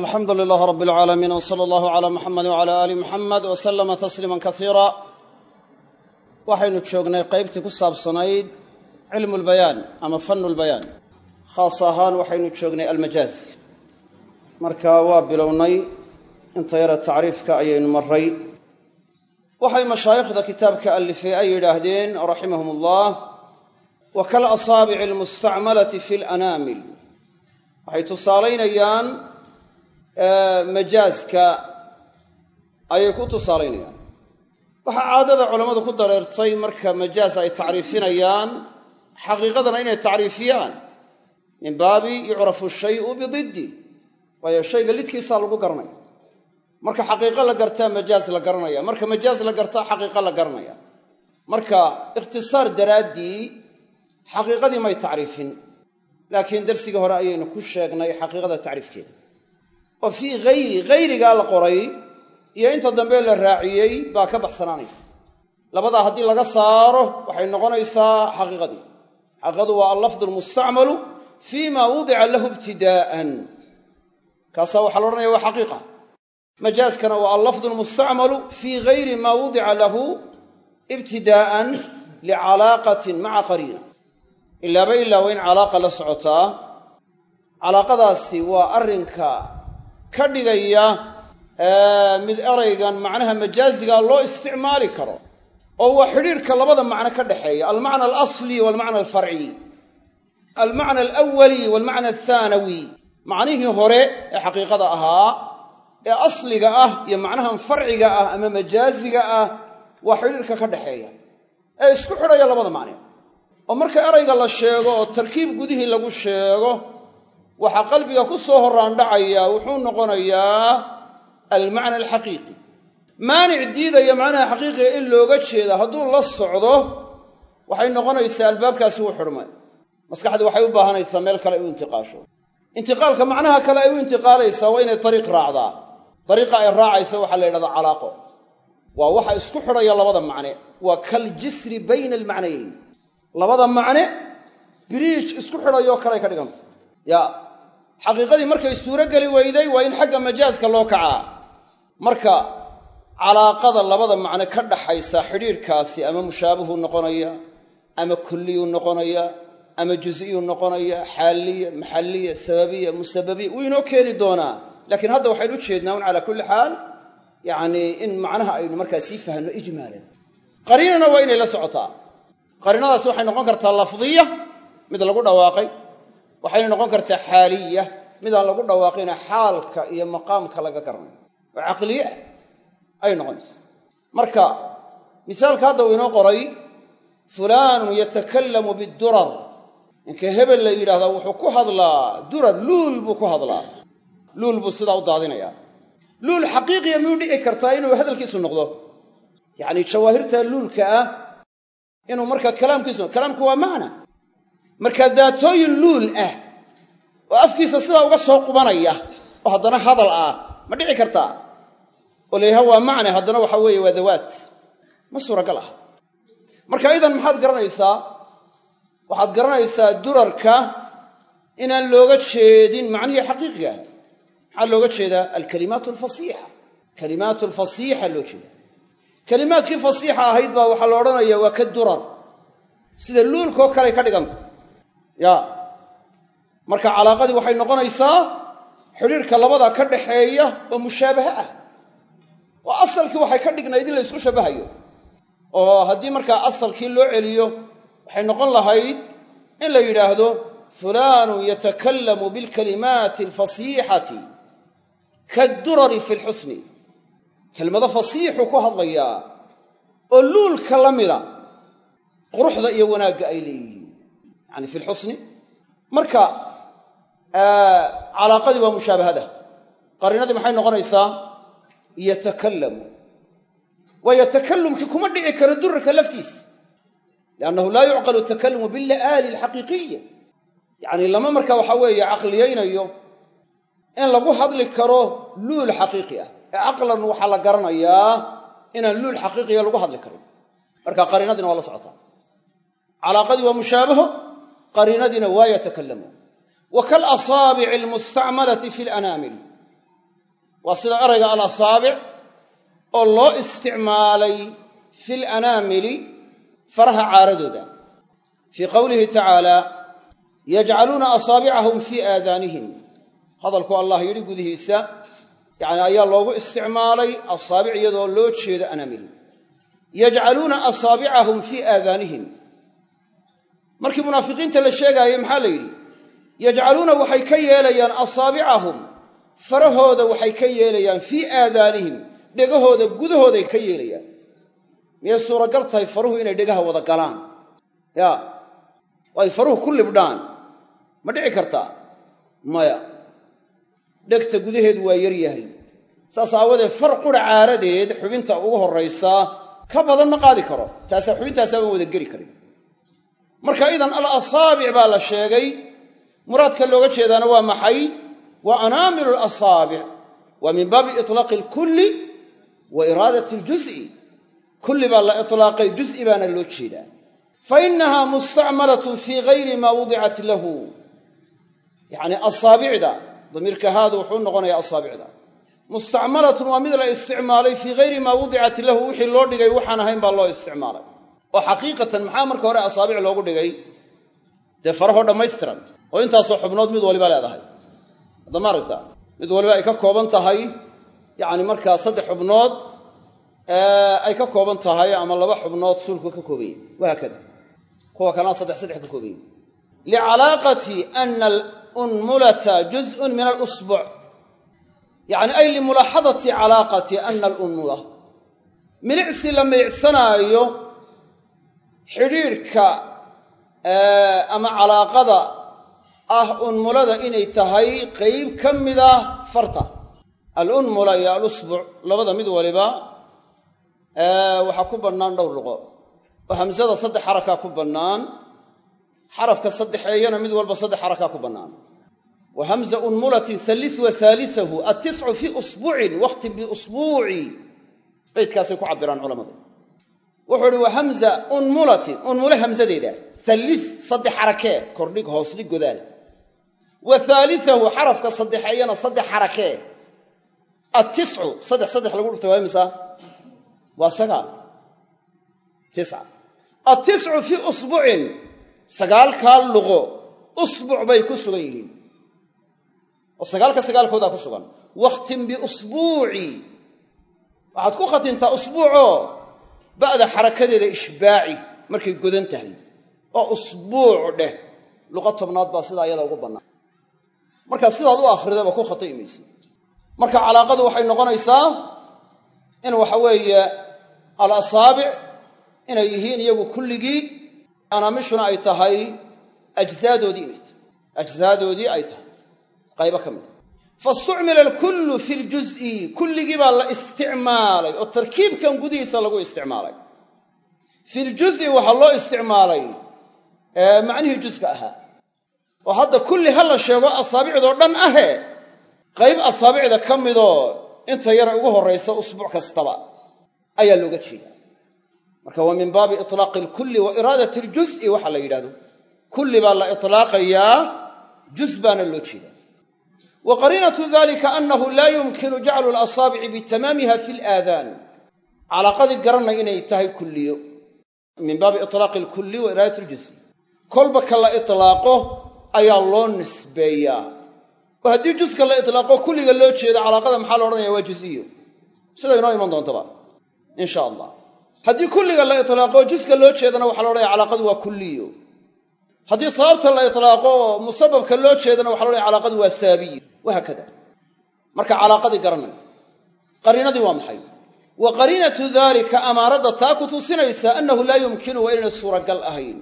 alxamdu lilaah rab اlcaalamiin wsala allahu cala muxamedi wcala aali muxamed wslama tasliima kasiira waxaynu joognay qaybtii ku saabsanayd cilmu lbayaan ama fanu lbayaan khaas ahaan waxaynu joognay almajaaz. Marka waa bilownay inta yara tacriifka ayaynu maray waxay mashaayikhda kitaabka alifay ay yidhaahdeen raximahum ullah wa kal asaabici almustacmalati fi lanaamil waxay tusaalaynayaan majaaska ayay ku tusaalaynayaan waxaa caadada culammadu ku dareertay marka majaaz ay tacriifinayaan xaqiiqadana inay tacriifiyaan. Min baabi yucrafu shayu bididdi waayo shayga lidkiisaa lagu garanaya. Marka xaqiiqo la gartaa majaaz la garanaya. Marka majaaz la gartaa xaqiiqo la garanaya. Marka ikhtisaar daraaddii xaqiiqadii may tacriifin. Laakiin darsigii hore ayaynu ku sheegnay xaqiiqada tacriifkeeda oo fii hayri hayrigaa la qoray iyo inta dambe la raaciyey baa ka baxsanaanaysa. Labadaa haddii laga saaro waxay noqonaysaa xaqiiqadii. Xaqiiqadu waa allafdu almustacmalu fii ma wudica lahu ibtidaa'an. Kaasaa waxaa la odhanaya waa xaqiiqa. Majaaskana waa allafdu almustacmalu fii hayri ma wudica lahu ibtidaa'an licalaaqatin maca qariina. Ilaaba ilaa waa in calaaqa la socotaa. Calaaqadaasi waa arrinka ka dhigaya mid eraygan macnaha majaaziga loo isticmaali karo oo waa xidhiirka labada macno ka dhexeeya almacna alasli walmacna alfarci almacna alawali walmacna athaanawi macnihii hore ee xaqiiqada ahaa ee asliga ah iyo macnahan farciga ah ama majaaziga ah waa xidhiirka ka dhexeeya ee isku xidhaya labada macne oo marka erayga la sheego oo tarkiib gudihii lagu sheego waxaa qalbiga ku soo horraandhacaya wuxuu noqonayaa almacna alxaqiiqi maanic diidaya macnaha xaqiiqiga in looga jeeda hadduu la socdo waxay noqonaysaa albaabkaasi u xidhmay maskaxdii waxay u baahanaysaa meel kale ay u intiqaasho. Intiqaalka macnaha kale ay u intiqaalaysaa waa inay dariiq raacdaa. Dariiqa ay raacaysa waxaa la yidhahdaa calaaqo. Waa waxa isku xidhaya labada macne. Waa kaljisri bayna almacnayeyn. Labada macne biriij isku xidhayoo kaley ka dhiganta ya xaqiiqadii markay suuro geli weyday waa in xagga majaaska loo kacaa. Marka calaaqada labada macno ka dhaxaysa xidhiirkaasi ama mushaabihu noqonaya ama kulliyuu noqonaya ama jus'iyuu noqonaya xaaliya maxalliya sababiya musababiya wuu inoo keeni doonaa. Laakiin hadda waxaynu u jeednaa un calaa kulli xaal yacnii in macnaha aynu markaa sii fahanno ijmaalan qariinana waa inay la socotaa. Qariinadaas waxay noqon kartaa lafdiya mid lagu dhawaaqay waxayna noqon kartaa xaaliya. Midaan lagu dhawaaqina xaalka iyo maqaamka laga garanayo oo caqliye ah ayay noqonaysa. Marka misaalka hadda uu inoo qoray fulaanun yatakallamu bidurar ninka hebel la yidhahdaa wuxuu ku hadlaa durar luul buu ku hadlaa. Luul buu sidaa u daadinayaa. Luul xaqiiqiya miyuu dhici kartaa inuu hadalkiisu noqdo? Yacni jawaahirta luulka ah inuu marka kalaamkiisu kalaamku waa macna marka daatooyin luul ah oo afkiisa sidaa uga soo qubanaya oo haddana hadal ah ma dhici kartaa oo layidhaha waa macne haddana waxa weeye waa dawaat ma suuragal ah. Marka idan maxaad garanaysaa? Waxaad garanaysaa durarka inaan looga jeedin macnihii xaqiiqiga. Maxaa looga jeedaa? Alkalimaat alfasiixa kalimaat alfasiixa loo jeeda kalimaadkii fasiixa ahayd baa waxaa la odhanaya waa ka durar. Sida luulkaoo kaley ka dhiganta ya. Marka calaaqadii waxay noqonaysaa xidhiirka labada ka dhaxeeya oo mushaabahe ah. Oo asalkii waxay ka dhignayd in la ysku shabahayo. Oo haddii markaa asalkii loo celiyo waxay noqon lahayd in la yidhaahdo fulaanun yatakallamu bilkalimaati alfasiixati kaddurari fi lxusni kelmado fasiixuu ku hadlayaa oo luulka la mida quruxda iyo wanaagga ay leeyihiin yani fi lxusni marka calaaqadii waa mushaabahada. Qariinadii maxay noqonaysaa? Yatakallamu. Waayo takalumkii kuma dhici karo durarka laftiis. Liannahu laa yucqalu takalumu bila'aali alxaqiiqiya yacni lama marka waxa weeye caqliyaynayo in lagu hadli karo luul xaqiiqi ah. Ee caqlan waxaa la garanayaa inaan luul xaqiiqiya lagu hadli karin. Marka qariinadiina waa la socotaa calaaqadii waa mushaabaho qariinadiina waa yatakalamu wa kalasaabici almustacmalati fi lanaamil. Waa sida erayga alasaabic oo loo isticmaalay fi lanaamili faraha caaradooda. Fii qowlihi tacaala yajcaluuna asaabicahum fii aadaanihim. Hadalku allah yidhi gudihiisa yacni ayaa loogu isticmaalay asaabic iyadoo loo jeedo anaamil. Yajcaluuna asaabicahum markii munaafiqiinta la sheegaayey maxaa la yidhi? Yajcaluuna waxay ka yeelayaan asaabicahum farahooda waxay ka yeelayaan fii aadaanihim. Dhegahooda gudahooday ka yeelayaan. Miyay suuragal tahay faruhu inay dhegaha wada galaan? Ya oo faruhu ku libdhaan. Ma dhici kartaa? Maya dhegta gudaheedu waa yar yahay. Saas aawadeed far qura caaradeed xubinta ugu horraysaa ka badan ma qaadi karo. Taasaa xubintaasaabaan wada geli karin marka idan al asaabic baa la sheegay muraadka looga jeedaana waa maxay? Waa anaamilu lasaabic waa min baabi itlaaqi alkulli wa iraadati aljuz'i. Kulli baa la itlaaqay juz'i baana loo jeedaa. Fa innaha mustacmalatun fii gayri maa wudicat lahu. Yacni asaabicda damiirka haadu wuxuu noqonayaa asaabicda mustacmalatun waa mid la isticmaalay fii gayri maa wudicat lahu wixii loo dhigay waxaan ahayn baa loo isticmaalay oo xaqiiqatan maxaa marka hore asaabic loogu dhigay? Dee farahoo dhammaystiran oo intaasoo xubnood mid waliba leedahay. Hadda ma mid waliba ay ka kooban tahay yacni markaa saddex xubnood ay ka kooban tahay ama laba xubnood suulku ka kooban yahi wahaakada kuwa kalena saddex saddex ka kooban yahi licalaaqati ana alunmulata juz'un min alusbuc yacni ay limulaaxadati calaaqati ana alunmula. Milicsi la milicsanaayo xidhiidhka ama calaaqada ah unmulada inay tahay qeyb ka mid ah farta. Alunmula iyo alusbuc labada mid waliba waxaa ku bannaan dhowr luqo. Oo hamsada saddex xarakaa ku bannaan xarafka saddexeeyana mid walba saddex xarakaa ku bannaan. Wa hamza unmulatin sallis wa saalisahu attiscu fii usbuucin wakhti biusbuuci beydkaasay ku cabiraan culamadu wuxuu uhi wa hamza unmulatin unmule hamsadeeda sallis saddex xarakee kordhig hoosdhig godaal. Wa haalisahu xarafka saddexeeyana saddex xarakee attiscu saddex saddex lagu dhufta waa imisa? Waa sagaal tisca. Attiscu fii usbucin sagaalkaa luqo usbuc bay ku sugan yihiin. Oo sagaalka sagaalkoodaa ku sugan. Wakhtim biusbuuci waxaad ku khatintaa usbuucoo ba'da xarakadeeda ishbaaci markay godan tahay oo usbuuc dheh. Luqa tobnaad baa sidaa iyada ugu bannaan. Markaa sidaad u akhridaba ku khata'i mayse marka calaaqadu waxay noqonaysaa in waxa weeye al asaabic inay yihiin iyagu kulligii anaamishuna ay tahay ajsaadoodii inay tahay ajsaadoodii ay tahay. Qaybo ka mid a fastucmila alkullu fi ljuz'i kulligii baa la isticmaalay oo tarkiibkan gudihiisa lagu isticmaalay. Fi ljuz'i waxaa loo isticmaalay macnihii juska ahaa. Oo hadda kulli ha la sheego asaabicdoo dhan ahe qayb asaabicda ka midoo inta yara ugu horraysa usbuuc kastaba ayaa looga jeedaa. Marka waa min baabi itlaaqi alkulli wa iraadati aljuz'i waxa la yidhahdo kulli baa la itlaaqayaa baana loo jeedaa wa qariinatu dalika annahu laa yumkinu jaclu alasaabici bitamaamiha fi laadaan calaaqadii garanay inay tahay kulliyo. Min baabi itlaaqi alkulli wa iraadati aljuz'i kolba ka la itlaaqo ayaa loo nisbeeyaa oo haddii juska la itlaaqo kulliga loo jeedo calaaqada maxaa la odhanaya waa juziyo sida inoo iman doontaba. Insha allah haddii kulliga la itlaaqo juska loo jeedana waxaa la odhanaya calaaqadu waa kulliyo. Haddii sababta la itlaaqo oo musababka loo jeedana waxa la odhanaya calaaqadu waa saabiyo wahaakada marka calaaqadii garanay. Qariinadii waa maxay? Wa qariinatu dalika amaaradda taa ku tusinaysa annahu laa yumkinu waa inayna suuragal ahayn.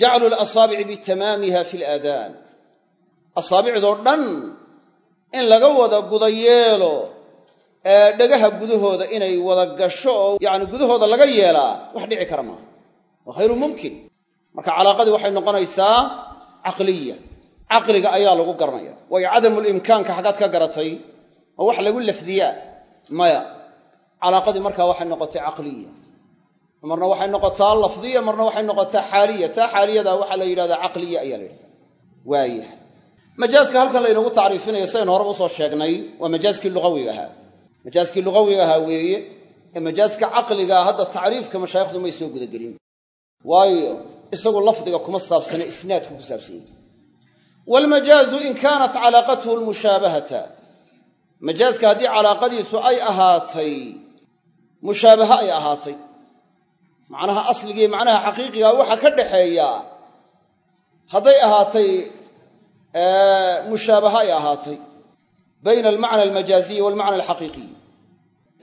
Jaclu alasaabici bitamaamiha fi laadaan asaabicdoo dhan in laga wada guda yeelo ee dhagaha gudahooda inay wada gasho oo yacni gudahooda laga yeelaa wax dhici kara maaha. Waa khayru mumkin. Marka calaaqadii waxay noqonaysaa caqliya caqliga ayaa lagu garanaya waayo cadamulimkaanka xaggaad ka garatay oo wax lagu lafdiyaa. Maya calaaqadii markaa waxay noqotay caqliya. Marna waxay noqotaa lafdiya marna waxay noqotaa xaaliya. Taa xaaliyada waxaa la yidhahdaa caqliya ayaa la yidhahdaa. Waayah majaaska halkan laynagu tacriifinayo sidaynu horeba u soo sheegnay waa majaaskii lugawiga ahaa. Majaaskii lugawiga ahaa weeye ee majaaska caqligaa hadda tacriifka mashaayikhdu may soo gudagelin. Waayo isagu lafdiga kuma saabsane isnaadku ku saabsan waalmajaazu in kaanat calaaqatuhu lmushaabahata majaaska haddii calaaqadiisu ay ahaatay mushaabaha ay ahaatay macnaha asligiiyo macnaha xaqiiqiga waxa ka dhaxeeya hadday ahaatay mushaabaha ay ahaatay bayna almacna almajaaziyi waalmacna alxaqiiqiy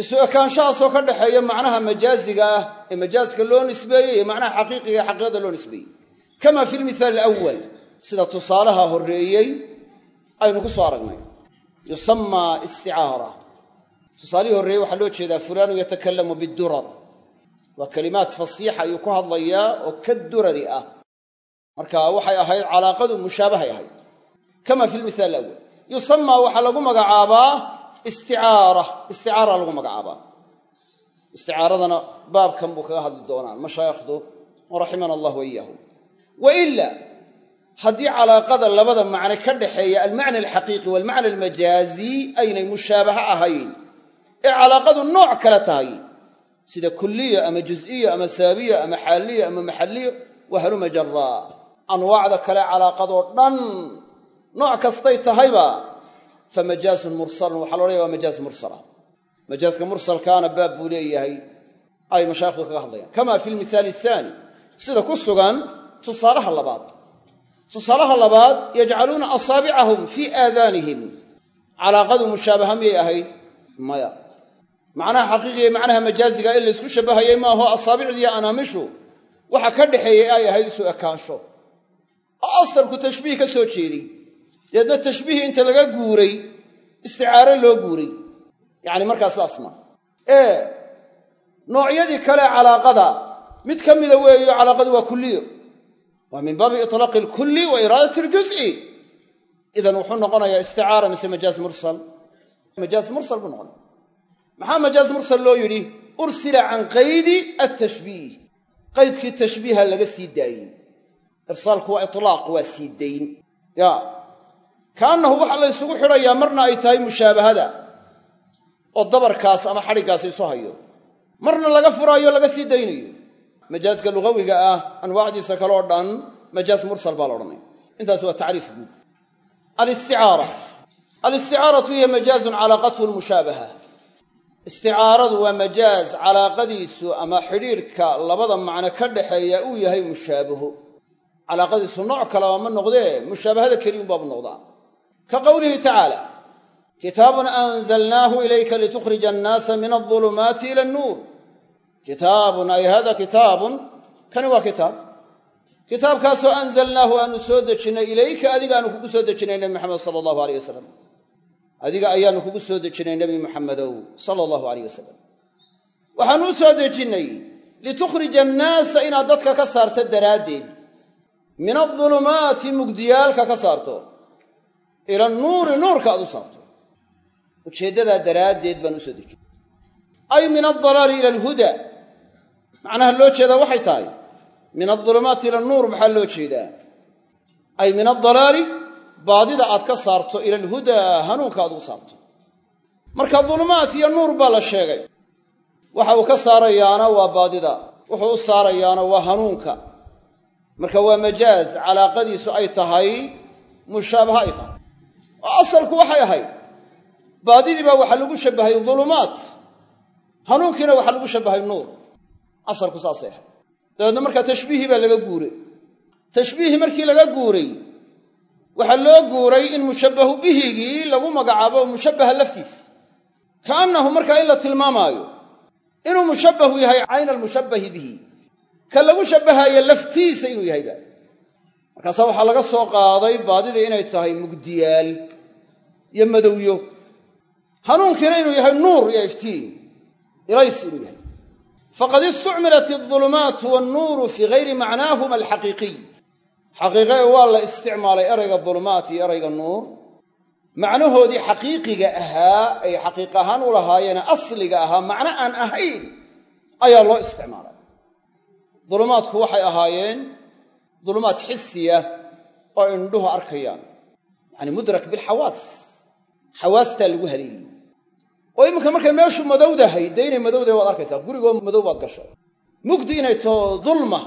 isu ekaanshahaasoo ka dhaxeeya macnaha majaaziga ah ee majaaska loo nisbeeyey iyo macnaha xaqiiqiga ee xaqiiqada loo nisbeeyey kama fi lmithaal alawal sida tusaalaha horreeyey aynu ku soo aragnay. Yusamaa isticaara. Tusaalihii horreeyey waxaa loo jeedaa fulaanu yatakalamu bidurar waa kalimaad fasiixa ayuu ku hadlayaa oo ka durari ah. Marka waxay ahayd calaaqadu mushaabahay ahayd. Kama fi lmithaal alawal yusamaa waxaa lagu magacaabaa isticaara. Isticaara lagu magacaabaa. Isticaaradana baabkan buu kaga hadli doonaan mashaayikhdu raximana allah wa iyaahum haddii calaaqada labada macne ka dhaxeeya almacna alxaqiiqi waalmacna almajaazi aynay mushaabaha ahayn ee calaaqadu nooc kale tahay sida kulliya ama juz'iya ama saabiya ama xaaliya ama maxalliya wa haluma jaraa anwaacda kale calaaqadoo dhan nooc kastay tahayba fa majaazun mursalun waxaa la odhanaya waa majaaz mursala. Majaaska mursalkaana baab buu leeyahay ay mashaayikhdu kaga hadlayaan. Kama fi lmithaali ahaani sida ku sugan tusaalaha tusaalaha labaad yajcaluuna asaabicahum fii aadaanihim. Calaaqadu mushaabaha miyay ahayd. Maya. Macnaha xaqiiqiga macnaha majaaziga in laysku shabbahayay maaho asaabicdiiyo anaamishu. Waxa ka dhaxeeyey ay ahayd isu ekaansho. Oo asalku tashbiih ka soo jeeday deedna tashbiihii inta laga guuray isticaaro loo guuray. Yacni markaa sidaas maa ee noocyadii kale calaaqada mid ka mida weeyo calaaqadu waa kulliyo waa min baabi itlaaqi alkulli wa iraadat aljuz'i. Idan wuxuu noqonayaa isticaara mise majaaz mursal. Majaaz mursal buu noqonaya. Maxaa majaaz mursal loo yidhi? Ursila can qaydi altashbiih qaydkii tashbiiha laga sii daayey. Irsaalku waa itlaaq waa sii dayn. Ya. Kaannahu waxa la ysugu xidhayaa marna ay tahay mushaabahada. Oo dabarkaas ama xadhiggaas isu hayo. Marna laga furaayo laga sii daynayo majaaska lugawiga ah anwaacdiisa kaleo dhan majaaz mursal baa la odhanaya intaas waa tacriif guud. Alisticaara. Alisticaaratu hiya majaazun calaaqathu lmushaabaha. Isticaaradu waa majaaz calaaqadiisu ama xidhiidhka labada macno ka dhaxeeya uu yahay mushaabaho calaaqadiisu nooc kaleba ma noqdee mushaabahada keliyunbaabu noqdaa. Ka qowlihi tacaala kitaabun anzalnaahu ilayka litukhrija annaasa min aldulumaati ila annuur kitaabun ay hada kitaabun? Kani waa kitaab. Kitaabkaasoo anzalnaahu aanu soo dejinnay ilayka adiga aanu kugu soo dejinnay nebi maxamed sala allahu aleyh wasalam adiga ayaanu kugu soo dejinnay nebi muxamedow sala allahu aleyh wasalam waxaanu u soo dejinnay litukhrija annaasa inaad dadka ka saarto daraaddeed. Min adulumaati mugdiyaalka ka saarto. Ila nuuri nuurka aad u saarto. Ujeeddadaa daraaddeed baan u soo dejinay. Ay min aldalaali ila alhuda macnaha loo jeedaa waxay tahay min adulumaati ila nuur maxaa loo jeedaa? Ay min aldalaali baadida aad ka saarto ila alhudaa hanuunka aad ugu saarto. Marka dulumaat iyo nuur baa la sheegay. Waxa uu ka saarayaana waa baadida wuxuu u saarayaana waa hanuunka. Marka waa majaaz calaaqadiisu ay tahay mushaabaha ay tahay. Asalku waxay ahayd. Baadidii baa waxaa lagu shabbahay dulumaat. Hanuunkiina waxaa lagu shabbahay nuur asalku saasay ahayd. Dabeedna markaa tashbiihii baa laga guuray. Tashbiihii markii laga guuray waxaa loo guuray in mushabbahu bihigii lagu magacaabo mushabbaha laftiis. Kaannahu markaa in la tilmaamaayo inuu mushabbahu yahay cayna almushabbahi bihi. Ka lagu shabbahaayo laftiisa inuu yahayba markaasaa waxaa laga soo qaaday baadida inay tahay mugdiyaal iyo madowyo. Hanuunkiina inuu yahay nuur iyo iftiin. Ilays inuu yahay faqad istucmilat aldulumaatu wannuuru fii gayri macnaahuma alxaqiiqiy xaqiiqee waa la isticmaalay erayga dulumaat iyo erayga nuur macnahoodii xaqiiqiga ahaa ay xaqiiq ahaan u lahaayeene asliga ahaa macno aan ahayn ayaa loo isticmaalay dulumaadku waxay ahaayeen dulumaad xisiya oo indhuhu arkayaan yani mudrak bilxawaas xawaastaa lagu haleeliyey oo iminka markay meeshu madowdahay dee inay waad arkaysaa. Gurigoo madow baad gashay. Mugdi inay too dulma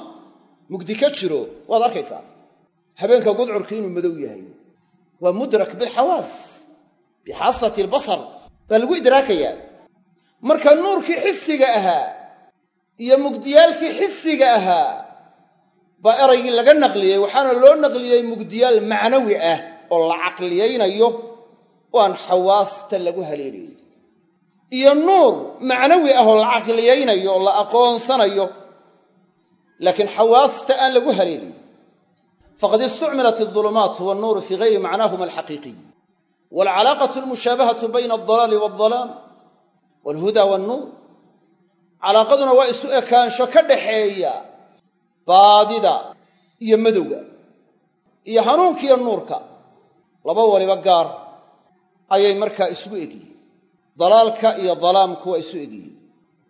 mugdi ka jiro waad arkaysaa. Habeenka gudcurka inuu madow yahay. Waa mudrak bilxawaas bixaasati albasar baa lagu idraakayaa marka nuurkii xisiga ahaa iyo mugdiyaalkii xisiga ahaa baa eraygii laga naqliyey. Waxaana loo naqliyey mugdiyaal macnawi ah oo la caqliyaynayo. Oo xawaasta lagu haleelayn iyo nuur macnawi ah oo la caqliyaynayo la aqoonsanayo. Laakiin xawaasta aan lagu haleelayn faqad istucmilat aldulumaat walnuuru fii gayri macnaahuma alxaqiiqiy waalcalaaqatu almushaabahatu bayna aldalaali waaldalaam waalhuda waalnuur calaaqaduna waa isu ekaansho ka dhaxeeya baadida iyo madowga iyo hanuunkiiyo nuurka. Laba waliba gaar ayay markaa isugu egyihiin dalaalka iyo dalaamku waa isu egyihiin.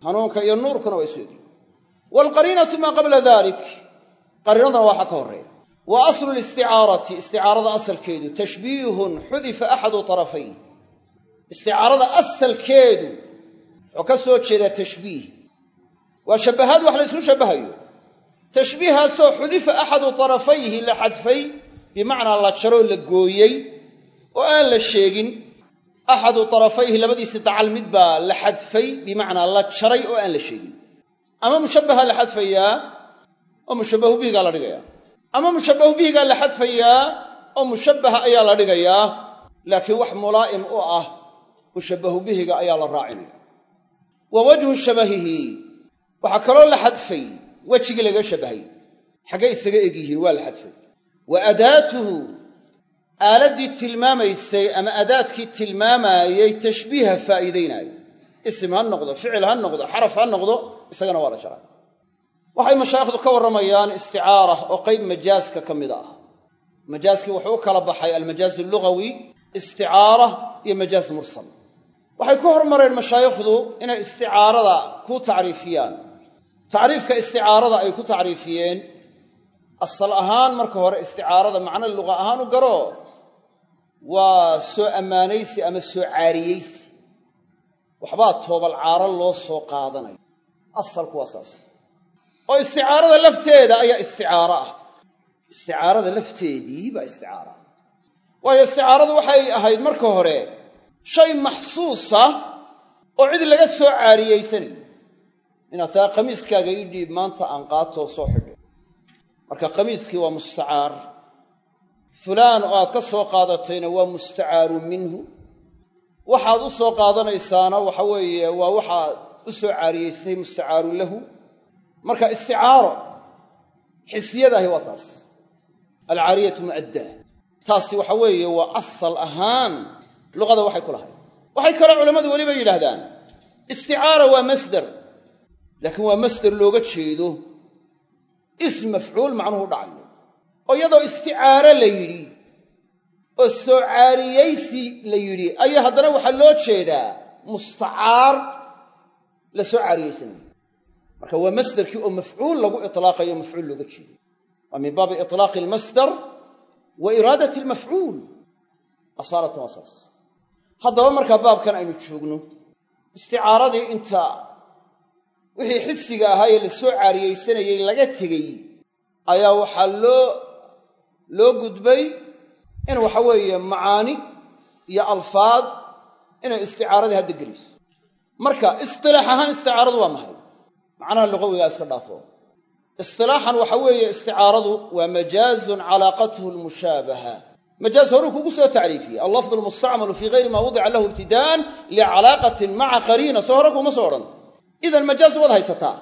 Hanuunka iyo nuurkuna waa isu egyihiin. Waalqariinatu maa qabla dalik qariinadana waxaa ka horreeya. Wa aslu listicaarati isticaarada asalkeedu tashbiihun xudifa axadu tarafayh isticaarada asalkeedu wuxuu ka soo jeedaa tashbiih. Waa shabbahaad wax la ysku shabbahayo. Tashbiihaasoo xudifa axadu tarafayhi la xadfay bimacnaa la jaroo la gooyey oo aan la sheegin axadu tarafayhi labadiisi dacal mid baa la xadfay bimacnaa la jaray oo aan la sheegin ama mushabbaha la xadfayaa oo mushabbahu bihigaa la dhigayaa ama mushabbahu bihigaa la xadfayaa oo mushabbaha ayaa la dhigayaa laakiin wax mulaa'im u ah mushabbahu bihiga ayaa la raacinaya wa wajhu shabahihi waxaa kaloo la xadfay wejigii laga shabbahay xaggay isaga egyihiin waa la xadfay wa adaatuhu aaladdii tilmaamaysay ama adaadkii tilmaamaayey tashbiiha faa'iidaynaayo. Isim ha noqdo ficil ha noqdo xaraf ha noqdo isagana waa la jaraa. Waxay mashaayikhdu ka warramayaan isticaara oo qayb majaaska ka mid ah. Majaaskii wuxuu u kala baxay almajaaz allugawi isticaara iyo majaaz mursal. Waxay ku hormareen mashaayikhdu inay isticaarada ku tacriifiyaan. Tacriifka isticaarada ay ku tacriifiyeen asal ahaan marka hore isticaarada macno luqa ahaan u garo waa soo ammaanaysi ama soo caariyeysi waxbaa toobal caaro loo soo qaadanaya asalku waa saas. Oo isticaarada lafteeda ayaa isticaaro ah. Isticaarada lafteedii baa isticaara. Ah waayo isticaaradu waxay ahayd marka hore shay maxsuusa oo cid laga soo caariyeysanayo inaad taa qamiiskaaga ii dhiib maanta aan qaatoo soo xidho marka qamiiskii waa mustacaar. Fulaan oo aad ka soo qaadatayna waa mustacaaru minhu. Waxaad u soo qaadanaysaana waxa weeye waa waxaad u soo caariyeysay mustacaarun lahu. Marka isticaaro xisiyadaahi waa taas. Alcaariyatu mu'addaa taasi waxa weeye waa asal ahaan luqada waxay ku lahayd. Waxay kaloo culammadu weliba yidhaahdaan. Isticaara waa masder. Laakiin waa masder looga jeedo ism mafcuul macnuhu dhacayo oo iyadoo isticaaro la yidhi oo soo caariyaysi la yidhi ayaa haddana waxaa loo jeedaa mustacaar la soo caariyeysanayo. Marka waa masderkii oo mafcuul lagu itlaaqayo mafcuul looga jeedo. Waa min baabi itlaaqi almasdar wa iraadati almafcuul. Asaaratan waa saas. Haddaba markaa baabkan aynu joogno isticaaradii inta wixii xisiga ahaa ee la soo caariyeysanayey laga tegey ayaa waxaa loo loo gudbay in waxa weeye macaani iyo alfaad inay isticaaradii hadda gelayso marka istilaax ahaan isticaaradu waa maxay? Macnaha luqawigaa iska dhaafo. Istilaaxan waxa weeye isticaaradu waa majaazun calaaqatuhu lmushaabaha majaaz horuu kugu soo tacriifiyey. Allafdu almustacmalu fii gayri maa wudica lahu ibtidaan licalaaqatin maca qariina. Soo hore kuma soo odhan idan majaaz waad haysataa.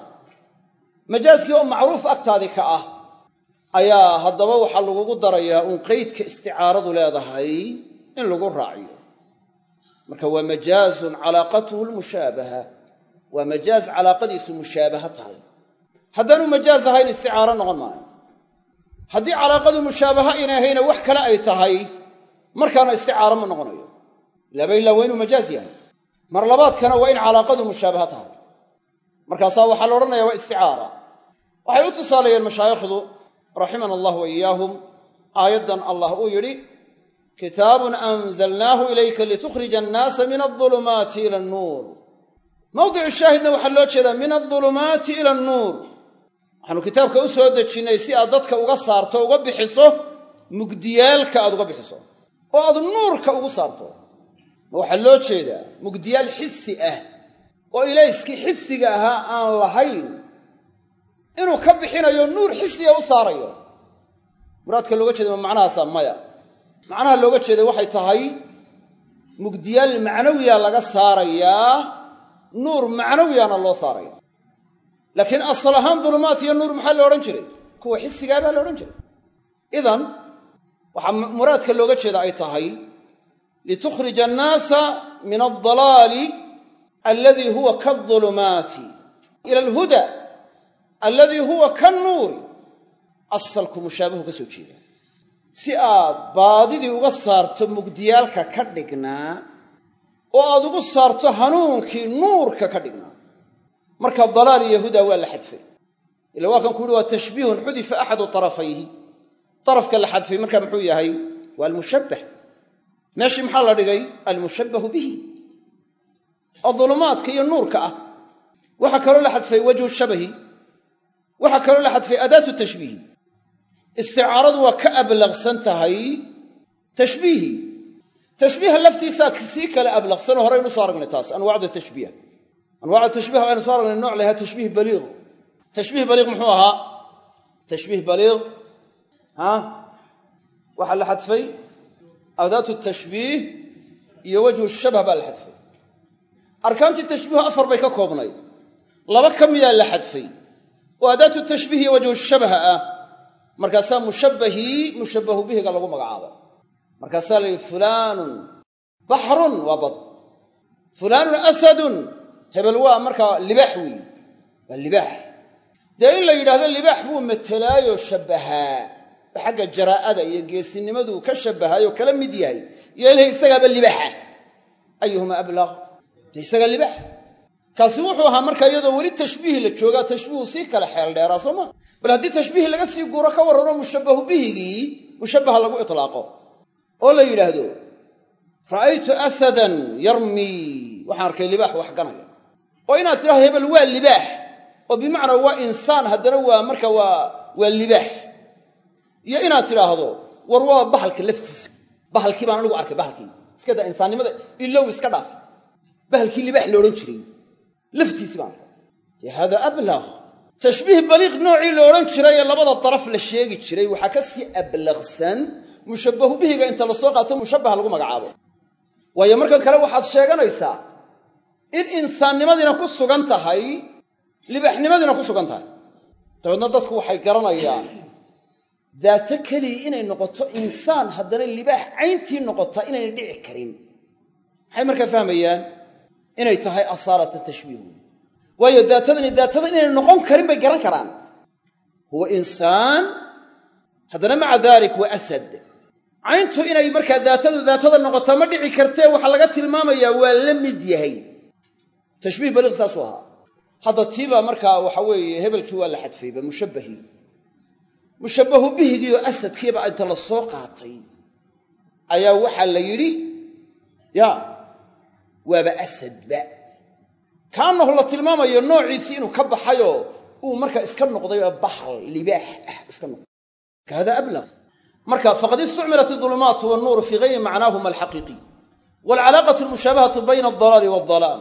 Majaazkii oo macruuf agtaadii ka ah ayaa haddaba waxaa lagugu darayaa uun qeydka isticaaradu leedahay in lagu raaciyo. Marka waa majaazun calaaqatuhu lmushaabaha waa majaaz calaaqadiisu mushaabaha tahay. Haddaanu majaaz ahayn isticaaro noqon maayo. Haddii calaaqadu mushaabaha inay ahayna wax kale ay tahay markaana isticaaro ma noqonayo. Laba ilaa waa inuu majaaz yahay. Mar labaadkana waa in calaaqadu mushaabaha tahay markaasaa waxaa la odhanaya waa isticaara. Waxay u tusaaleeyeen mashaayikhdu raximana allah wa iyaahum aayaddan allah uu yidhi kitaabun anzalnaahu ilayka litukhrija annaasa min aldulumaati ila annuur. Mawdicu shaahidna waxaa loo jeedaa min aldulumaati ila annuur. Waxaanu kitaabka u soo dejinnay si aad dadka uga saarto uga bixiso mugdiyaalka aad uga bixiso. Oo aad nuurka ugu saarto. Ma waxaa loo jeedaa mugdiyaal xisi ah oo ilayskii xisiga ahaa aan lahayn inuu ka bixinayo nuur xisiga u saarayo. Muraadka looga jeeda ma macnahaasa maya. Macnaha looga jeeda waxay tahay mugdiyaal macnawiya laga saarayaa nuur macnawiyana loo saaraya. Laakiin asal ahaan dulumaat iyo nuur maxaa la odhan jiray? Kuwa xisigaa baa la odhan jiray. Idan waxaa muraadka looga jeeda ay tahay litukhrija annaasa min aldalaali aladii huwa kaadulumaati ila alhuda aladii huwa kannuuri. Asalku mushaabahu ka soo jeeda. Si aad baadidii uga saarto mugdiyaalka ka dhignaa oo aad ugu saarto hanuunkii nuurka ka dhignaa marka dalaal iyo huda waa la xadfay. Ila waa kan ku uhi waa tashbiihun xudifa axadu tarafayhi. Darafka la xadfay marka muxuu yahay waa almushabbah meeshii maxaa la dhigay? Almushabbahu bihi oo dulumaadka iyo nuurka ah. Waxaa kaloo la xadfay wajhu shabahi. Waxaa kaloo la xadfay adaatu tashbiihi. Isticaaradu waa ka ablaqsan tahay tashbiihi. Tashbiiha laftiisaa sii kale ablaqsanoo horeynu soo aragnay taas anwaacda tashbiiha. Anwaacda tashbiiha aynu soo aragnay nooc lahaa tashbiih baliiq. Tashbiih baliiq muxuu ahaa? Tashbiih baliiq. Ha? Waxaa la xadfay adaatu tashbiih iyo wajhu shabh baa la arkaantii tashbiihu afar bay ka koobnayd laba ka midaa la xadfay. Oo adaatu tashbiih iyo wajhu shabha ah. Markaasaa mushabbahii mushabbahu bihiga lagu magacaabo. Markaasaa la yidhi fulaanun baxrun waa bad. Fulaanun asadun. Hebel waa markaa libaax weeye waa libaax. Dee in la yidhahdo libaax buu matelaayoo shabbahaa oo xagga jaraa'ada iyo geesinimaduu ka shabbahaayoo kala mid yahay. Iyo isagaaba libaaxa. Ayuhuma ablaq dee isagaa libaax. Kaasi wuxuu ahaa marka iyadoo weli tashbiih la joogaa tashbiihu sii kala xeel dheeraa soo ma? Bal haddii tashbiih laga sii guuro ka warrano mushabbahu bihigii mushabbaha lagu itlaaqo. Oo la yidhaahdo ra'aytu asadan yarmii waxaan arkay libaax wax ganaya. Oo inaad tidhahdo hebel waa libaax. Oo bimacnaa waa insaan haddana waa marka waa waa libaax. Iyo inaad tidhaahdo war waa bahalka laftiisa. Bahalkii baan anigu arkay bahalkii. Iska insaannimada ilow iska dhaaf bahalkii libaax la odhan jiray laftiisii baan. Dee hada ablaq tashbiih baliiq noocii la odhan jiray ee labada daraf la sheegi jiray waxaa ka sii ablaqsan mushabbahu bihiga inta la soo qaato mushabbaha lagu magacaabo. Waayo markan kale waxaad sheeganaysaa in insaannimadiina ku sugan tahay libaaxnimadiina ku sugan tahay. Dabeedna dadku waxay garanayaan daato keliya inay noqoto insaan haddana libaax cayntii noqotaa inayna dhici karin. Maxay markaa fahmayaan inay tahay asaalata tashbiihu waayo daatadani daatada inayna noqon karin bay garan karaan. Huwa insaan haddana maca dalik waa asad. Cayntu inay markaa daatadu daatada noqotaa ma dhici kartee waxaa laga tilmaamayaa waa la mid yahay. Tashbiih baliiq saasuu ahaa. Hadda tiibaa markaa waxa weeye hebelkii waa la xadfayba mushabbahii mushabbahu bihigiioo asadkiiba inta la soo qaatay ayaa waxaa la yidhi ya waaba asadba kaanahu la tilmaamayo noociisii inuu ka baxayoo uu markaa iska noqdayoo bahal libaax ah iska noqday. Kahada ablaq marka faqad istucmilat idulumaatu wannuuru fii gayri macnaahuma alxaqiiqiy waalcalaaqatu almushaabahatu bayna aldalaali waaldalaam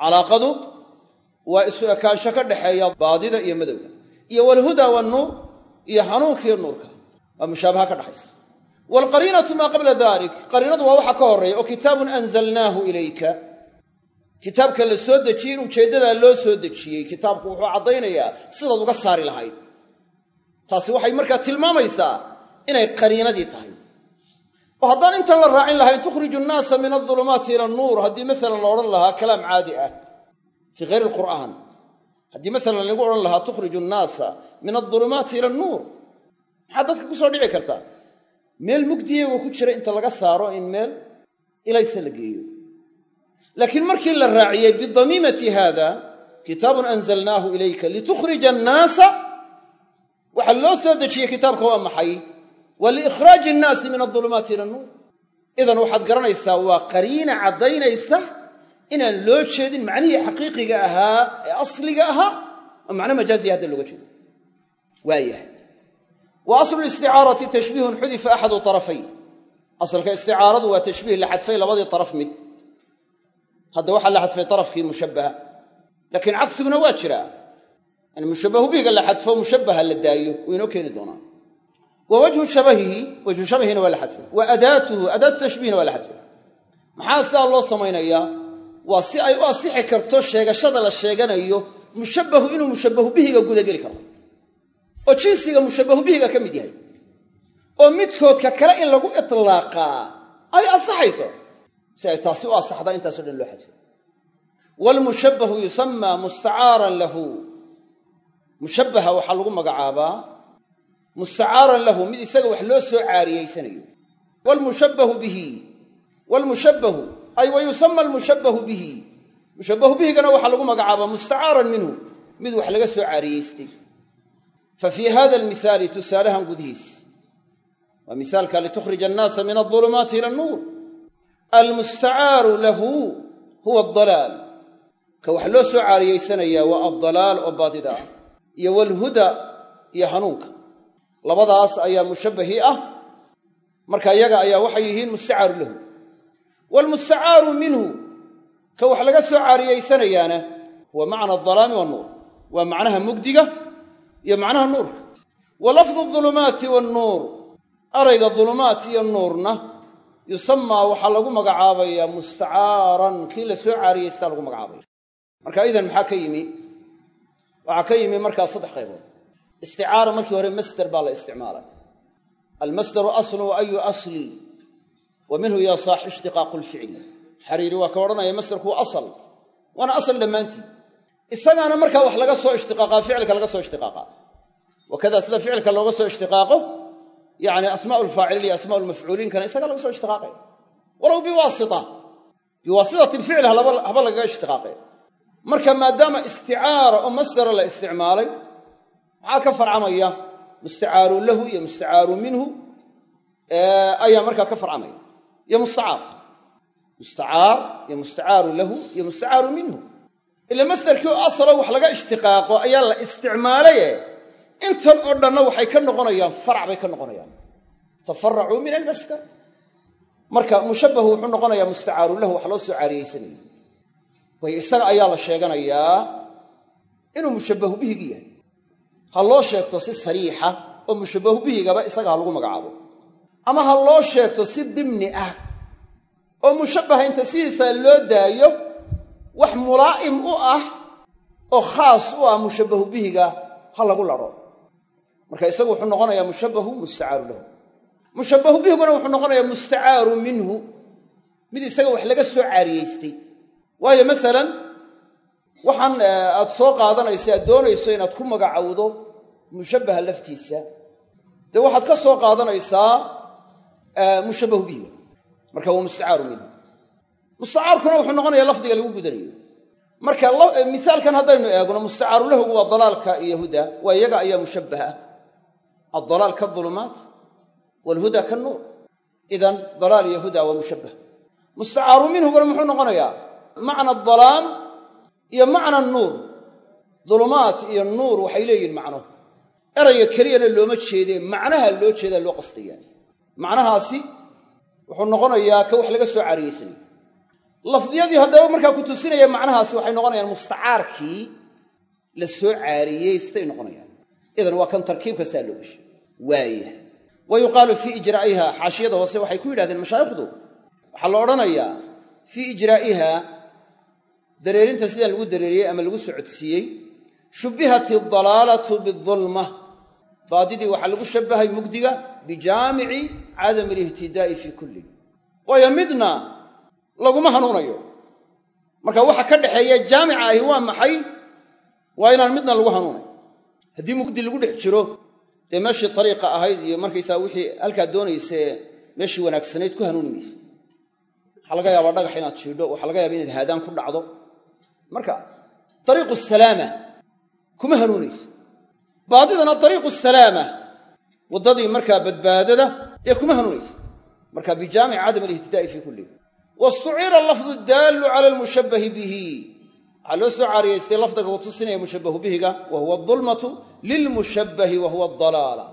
calaaqadu waa isu ekaansho ka dhexeeya baadida iyo madowga. Iyo walhuda wannuur iyo hanuunkiiyo nuurka. Waa mushaabaha ka dhaxaysa waalqariinatu maa qabla dalik qariinadu waa waxa ka horreeya oo kitaabun anzalnaahu ilayka kitaabka la soo dejiyey in ujeeddadaa loo soo dejiyey kitaabku wuxuu caddaynayaa sidaad uga saari lahayd taasi waxay markaa tilmaamaysaa inay qariinadii tahay oo haddaan intan la raacin lahayn tukhriju nnaasa min adulumaati ila annuur haddii masalan la odhan lahaa kalaam caadi ah fii hayri alqur'aan haddii masalan lagu odhan lahaa tukhriju nnaasa dadka ku soo meel mugdiyeego ku jira inta laga saaro in meel ilaysa la geeyo. Laakiin markii la raaciyey bidamiimati haada kitaabun anzalnaahu ilayka litukhrija annaasa waxaa loo soo dejiyey kitaabka waa maxay? Wa liikhraaji innaasi min adulumaati ila annuur idan waxaad garanaysaa waa qariina caddaynaysa inaan loo jeedin macnihii xaqiiqiga ahaa ee asliga ahaa oo macno majaaziya hadda looga jeedo. Waayahay wa aslu listicaarati tashbiihun xudifa axadu arafayn asalka isticaaradu waa tashbiih la xadfay labadii araf mid hadda waxaa la xadfay arafkii mushabbaha laakiin cagsiguna waa jiraa yani mushabbahu bihiga la xadfo mushabbaha la daayo wuu inoo keeni doonaa wa wajhu shabahihi wajhu shabahina waa la xadfay wa adaatuhu adaatu tashbiihina waa la xadfay maxaa sidaa loo samaynayaa waa si ay u asixi karto sheegashada la sheeganayo mushabbahu inuu mushabbahu gudageli karo oo jinsiga mushabbahu bihiga ka mid yahay oo midkoodka kale in lagu itlaaqaa ay asaxayso si ay taasi u asaxdaa intaaso dhan loo xadfay waalmushabbahu yusamaa mustacaaran lahu. Mushabbaha waxaa lagu magacaabaa mustacaaran lahu mid isaga wax loo soo caariyeysanayo. Waalmushabbahu bihi. Waalmushabbahu ay wa yusama almushabbahu bihi. Mushabbahu bihigana waxaa lagu magacaabaa mustacaaran minhu mid wax laga soo caariyeystay fa fii hada almihaali tusaalahan gudihiis. Waa misaalka litukhrija annaasa min adulumaati ila annuur. Almustacaaru lahu huwa adalaal ka wax loo soo caariyeysanayaa waa addalaal oo baadida ah. Iyo waalhuda iyo hanuunka. Labadaas ayaa mushabbahii ah. Marka iyaga ayaa waxay yihiin mustacaaru lahu. Waalmustacaaru minhu ka wax laga soo caariyeysanayaana huwa macna adalaami wannuur waa macnaha mugdiga iyo macnaha nuurka wa lafdu dulumaati wannuur arayga dulumaat iyo nuurna yusamaa waxaa lagu magacaabayaa mustacaaran. Kii la soo caariyeystaa lagu magacaabaya. Marka idan maxaa ka yimi? Waxaa ka yimi markaa saddex qaybood. Isticaara markii hore masder baa la isticmaalay. Almasdaru aslu ayu asli? Wa minhu yasaax ishtiqaaqu lficli xariiri waa ka odhanaya masderku waa asal. Waana asal dhammaantii isagaana markaa wax laga soo ishtiqaaqaa ficilka laga soo ishtiqaaqa. Wakada sida ficilka looga soo ishtiqaaqo yani asmaa lfaaciliin iyo asmaa lmafcuuliinkana isaga laga soo ishtiqaaqay. Walow biwaasita biwaasitati lficl haba lagaga ishtiqaaqe marka maadaama isticaara oo masdara la isticmaalay maxaa ka farcamaya? Mustacaaru lahu iyo mustacaaru minhu ayaa markaa ka farcamaya. Iyo mustacaar. Mustacaar iyo mustacaaru lahu iyo mustacaaru minhu ila masdarkii oo asalo wax laga ishtiqaaqo ayaa la isticmaalaye. Intan oo dhanna waxay ka noqonayaan farac bay ka noqonayaan. Tafaracuu min almasdar. Marka mushabbahu wuxuu noqonayaa mustacaaru lahu wax loo soo caariyeysanayo waayo isaga ayaa la sheeganayaa inuu mushabbahu bihigi yahay. Ha loo sheegto si sariixa oo mushabbahu bihigaba isaga ha lagu magacaabo. Ama ha loo sheegto si dimni ah oo mushabbaha inta sidiisa loo daayo wax mulaa'im u ah oo khaas u ah mushabbahu bihiga ha lagu ladho marka isagu wuxuu noqonayaa mushabbahu mustacaaru lahu. Mushabbahu bihiguna wuxuu noqonayaa mustacaaru minhu. Mid isaga wax laga soo caariyeystay. Waayo masalan waxaan aad soo qaadanaysa aad doonayso inaad ku magacowdo mushabbaha laftiisa. Dee waxaad ka soo qaadanaysaa mushabbahu bihiga. Marka waa mustacaaru minhu mustacaarkuna wuxuu noqonayaa lafdiga lagu gudanayo marka misaalkan haddaynu eegno mustacaaru lahugu waa dalaalka iyo huda waa iyaga ayaa mushabbaha ah. Addalaal kaulumaat waalhuda kanuur idan dalaal iyo huda waa mushabbah. Mustacaaru minhuguna muxuu noqonayaa macna dalaal iyo macna nuur. Dulumaat iyo nuur waxay leeyihiin macno. Erayga keliyana looma jeedee macnaha loo jeedaa loo qasdaya macnahaasi wuxuu noqonayaa ka wax laga soo caariyeysanaya lafdiyadii haddaba markaa ku tusinaya macnahaasi waxay noqonayaan mustacaarkii la soo caariyeystay noqonayaan. Idan waa kan tarkiibka saa loo geshay waaya wa yuqaalu fii ijraa'iha xaashiyada hoose waxay ku yidhahdeen mashaayikhdu waxaa la odhanayaa fii ijraa'iha dareerinta sidaa lagu dareeriyey ama lagu socodsiiyey shubbihat adalaalatu biulma baadidii waxaa lagu shabbahay mugdiga bijaamici cadami alihtidaa'i fii kulli. Waayo midna laguma hanuunayo. Marka waxa ka dhaxeeya jaamica ahi waa maxay? Waa inaan midna lagu hanuunay. Haddii mugdi lagu dhex jiro dee meeshii ariiqa ahayd iyo markaysaa wixii halkaa doonaysae meeshii wanaagsanayd ku hanuuni mayse waxaa laga yaabaa dhagax inaad jiidho waxaa laga yaaba inaad haadaan ku dhacdo. Marka ariiqu salaama kuma hanuunayso. Baadidana ariiqu salaama waddadii markaa badbaadada dee kuma hanuunaysa marka bijaamic cadam alihtidaa'i fii kullihi wastucira lafdu daallu cala almushabbahi bihi. Waxaa loo soo caariyaystay lafdiga uu tusinaya mushabbahu bihiga wa huwa adulmatu lilmushabbahi wa huwa adalaala.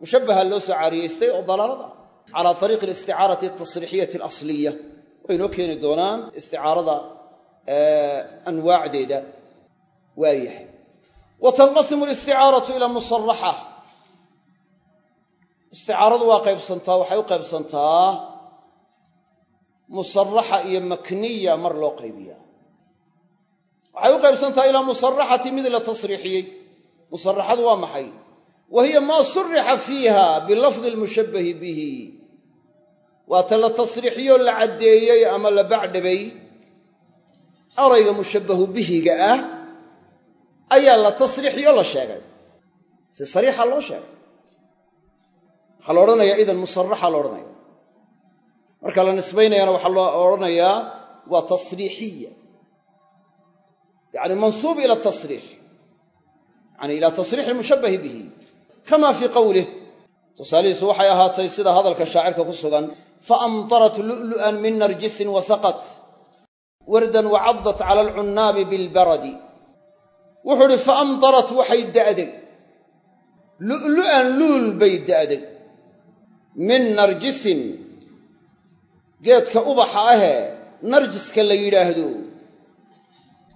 Mushabbaha loo soo caariyaystay oo dalaalada ah cala ariiqi alisticaarati altasriixiyati alasliya. Way inoo keeni doonaan isticaarada anwaacdeeda waayahay wa tanqasimu alisticaaratu ilaa musaraxa iyo makniya mar loo qaybiyaa. Waxay u qaybsantaa ilaa musaraxati mid la tasriixiyey. Musaraxadu waa maxay? Wa hiya maa surixa fiiha bilafdi almushabbahi bihi. Waata la tasriixiyoo la caddeeyey ama la bacdhabay erayga mushabbahu bihiga ah ayaa la tasriixiyoo la sheegay. Si sariixa loo sheegay. Waxaa la odhanayaa marka la nisbaynayana waxaa loo odhanayaa waa tasriixiya. Yacni mansuub ila tasriix. Yani ila tasriix almushabbahi bihi. Kama fii qowlih tusaalihiisu waxay ahaatay sida hadalka shaacirka ku sugan faamtarat lu'lu'an min narjisin wasaqat wardan wacaddat cala alcunnaabi bilbaradi wuxuu idhi faamtarat waxay da'day. Lu'lu'an luul bay da'day. Min narjisin geedka ubaxa ahee narjiska la yidhaahdo.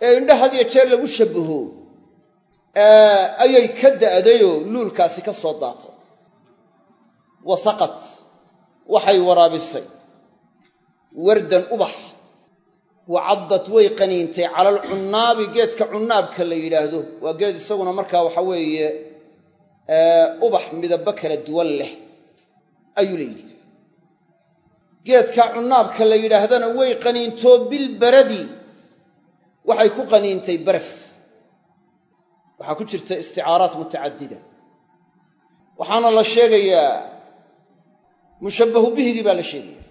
Ee indha had iyo jeer lagu shabbaho. Ayay ka da'dayoo luulkaasi ka soo daatay wasaqat waxay waraabisay. Wardan ubax. Wacaddad way qaniintay. Cala alcunnaabi geedka cunnaabka la yidhaahdo. Waa geed isaguna markaa waxa weeye ubax midabo kala duwan leh. Ayuu leeyihi geedka cunnaabka la yidhaahdana way qaniintoo bilbaradi waxay ku qaniintay baraf. Waxaa ku jirta isticaaraat mutacadida. Waxaana la sheegayaa mushabbahu bihigii baa la sheegaya.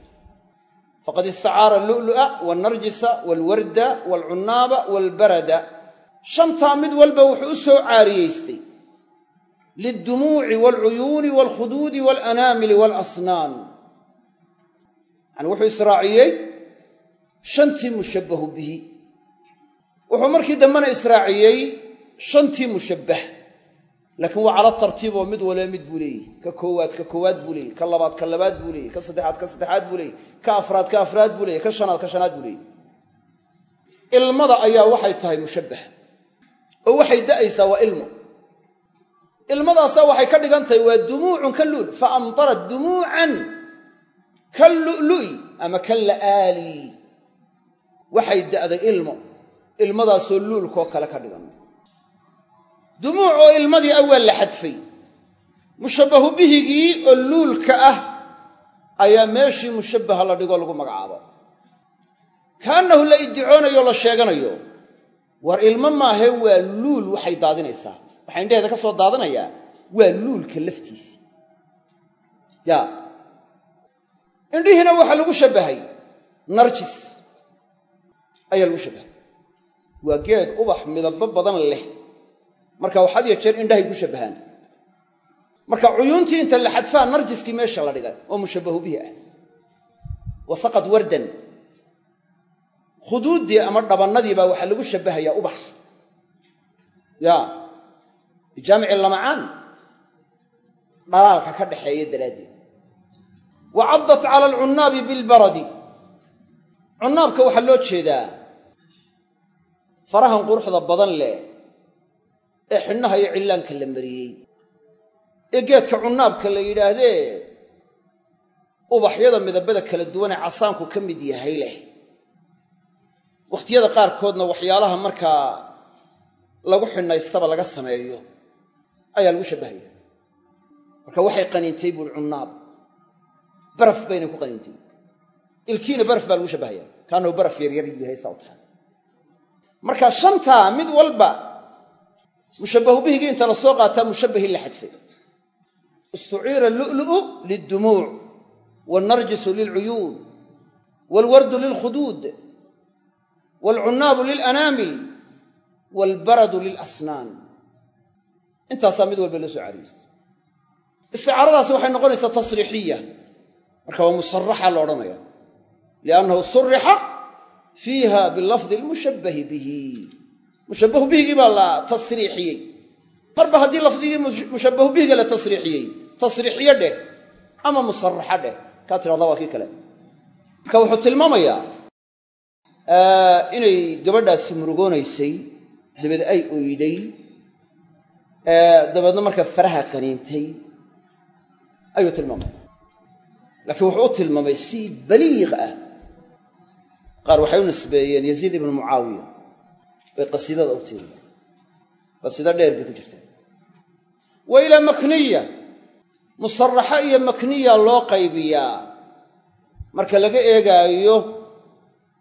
Faqad istacaara allu'lu'a waalnarjisa waalwarda waalcunnaaba waalbarada shantaa mid walba wuxuu u soo caariyeystay. Lildumuuci waalcuyuuni waalkhuduudi waalanaamili waalasnaan yani wuxuu israaciyey shantii mushabbahu bihi. Wuxuu markii dambena israaciyey shantii mushabbah. Laakiin waa cala tartiib oo mid waliba mid buu leeyahy ka koowaad ka koowaad buu leeyahy ka labaad ka labaad buu leeyahy ka saddexaad ka saddexaad buu leeyahy ka afraad ka afraad buu leeyahy ka shanaad ka shanaad buu leeyahy ilmada ayaa waxay tahay mushabbah. Oo waxay da'aysaa waa ilmo ilmadaasaa waxay ka dhigan tahay waa dumuucun ka luul. Fa amtarat dumuucan ka lu'lu'i ama ka la'aali. Waxay da'day ilmo. Ilmadaasoo luulkoo kale ka dhigan. Dumuuc oo ilmadii waa la xadfay. Mushabbahu bihigii oo luulka ah ayaa meeshii mushabbaha la dhigoo lagu magacaabo. Kaannahu la iddicoonayo la sheeganayo war ilmo maahe waa luul waxay daadinaysaa. Waxaa indhaheeda ka soo daadanayaa waa luulka laftiisa. Yaa indhihiina waxaa lagu shabbahay narjis ayaa lagu shabbahay waa geed ubax midabo badan leh. Marka waxaad iyo jeer indhahay ku shabbahaan marka cuyuuntii inta la xadfaa narjiskii meesha la dhigay oo mushabbahu bihi ah. Wasaqad wardan. Khuduuddii ama dhabannadii baa waxaa lagu shabbahayaa ubax. Ya. Bijaamici lamacaan. Dhalaalka ka dhaxeeya daraaddeed wa caddat cala alcunnaabi bilbaradi cunnaabka waxaa loo jeedaa farahan quruxda badan leh ee xidhnaha iyo cillaanka la mariyey ee geedka cunnaabka la yidhaahdee ubaxyada midabada kala duwanee casaanku ka mid yahay leh wakhtiyada qaarkoodna waxyaalaha markaa lagu xidhnaystaba laga sameeyo ayaa lagu shabbahaya marka waxay qaniintay buuri cunnaab baraf baynay ku qaniintay ilkiina baraf baa lagu shabbahaya kaanahu baraf yaryar yahay saa marka shantaa mid walba mushabbahu bihigii inta la soo qaataa mushabbahi la xadfay. Istuciira allu'lu'u lildumuuc waalnarjisu lilcuyuun waalwardu lilkhuduud waalcunnaabu lilanaamil waalbaradu lilasnaan. Intaasaa mid walba loo soo caariyeystay isticaaradaasi waxay noqonaysaa marka waa musaraxa la odhanaya liannahu surixa fiiha bilafdi almushabbahi bihi mushabbahu bihigii baa la tasriixiyey marba haddii lafdigii mushabbahu bihiga la tasriixiyey tasriixiyo dheh ama musaraxa dheh kaa tidhahda waa kii kale marka wuxuu tilmaamayaa inay gabadhaasi murugoonaysay dabeed ay oyday dabeedna markaa faraha qaniintay ayuu tilmaamaya laakiin wuxuu u tilmaamay si baliiq ah. Qaar waxay u nisbeeyeen yaziid ibnu mucaawiya bay qasiidada u tiiriyeen qasiido dheer bay ku jirtaa wa ilaa makniya musaraxa iyo makniya loo qaybiyaa. Marka laga eegaayo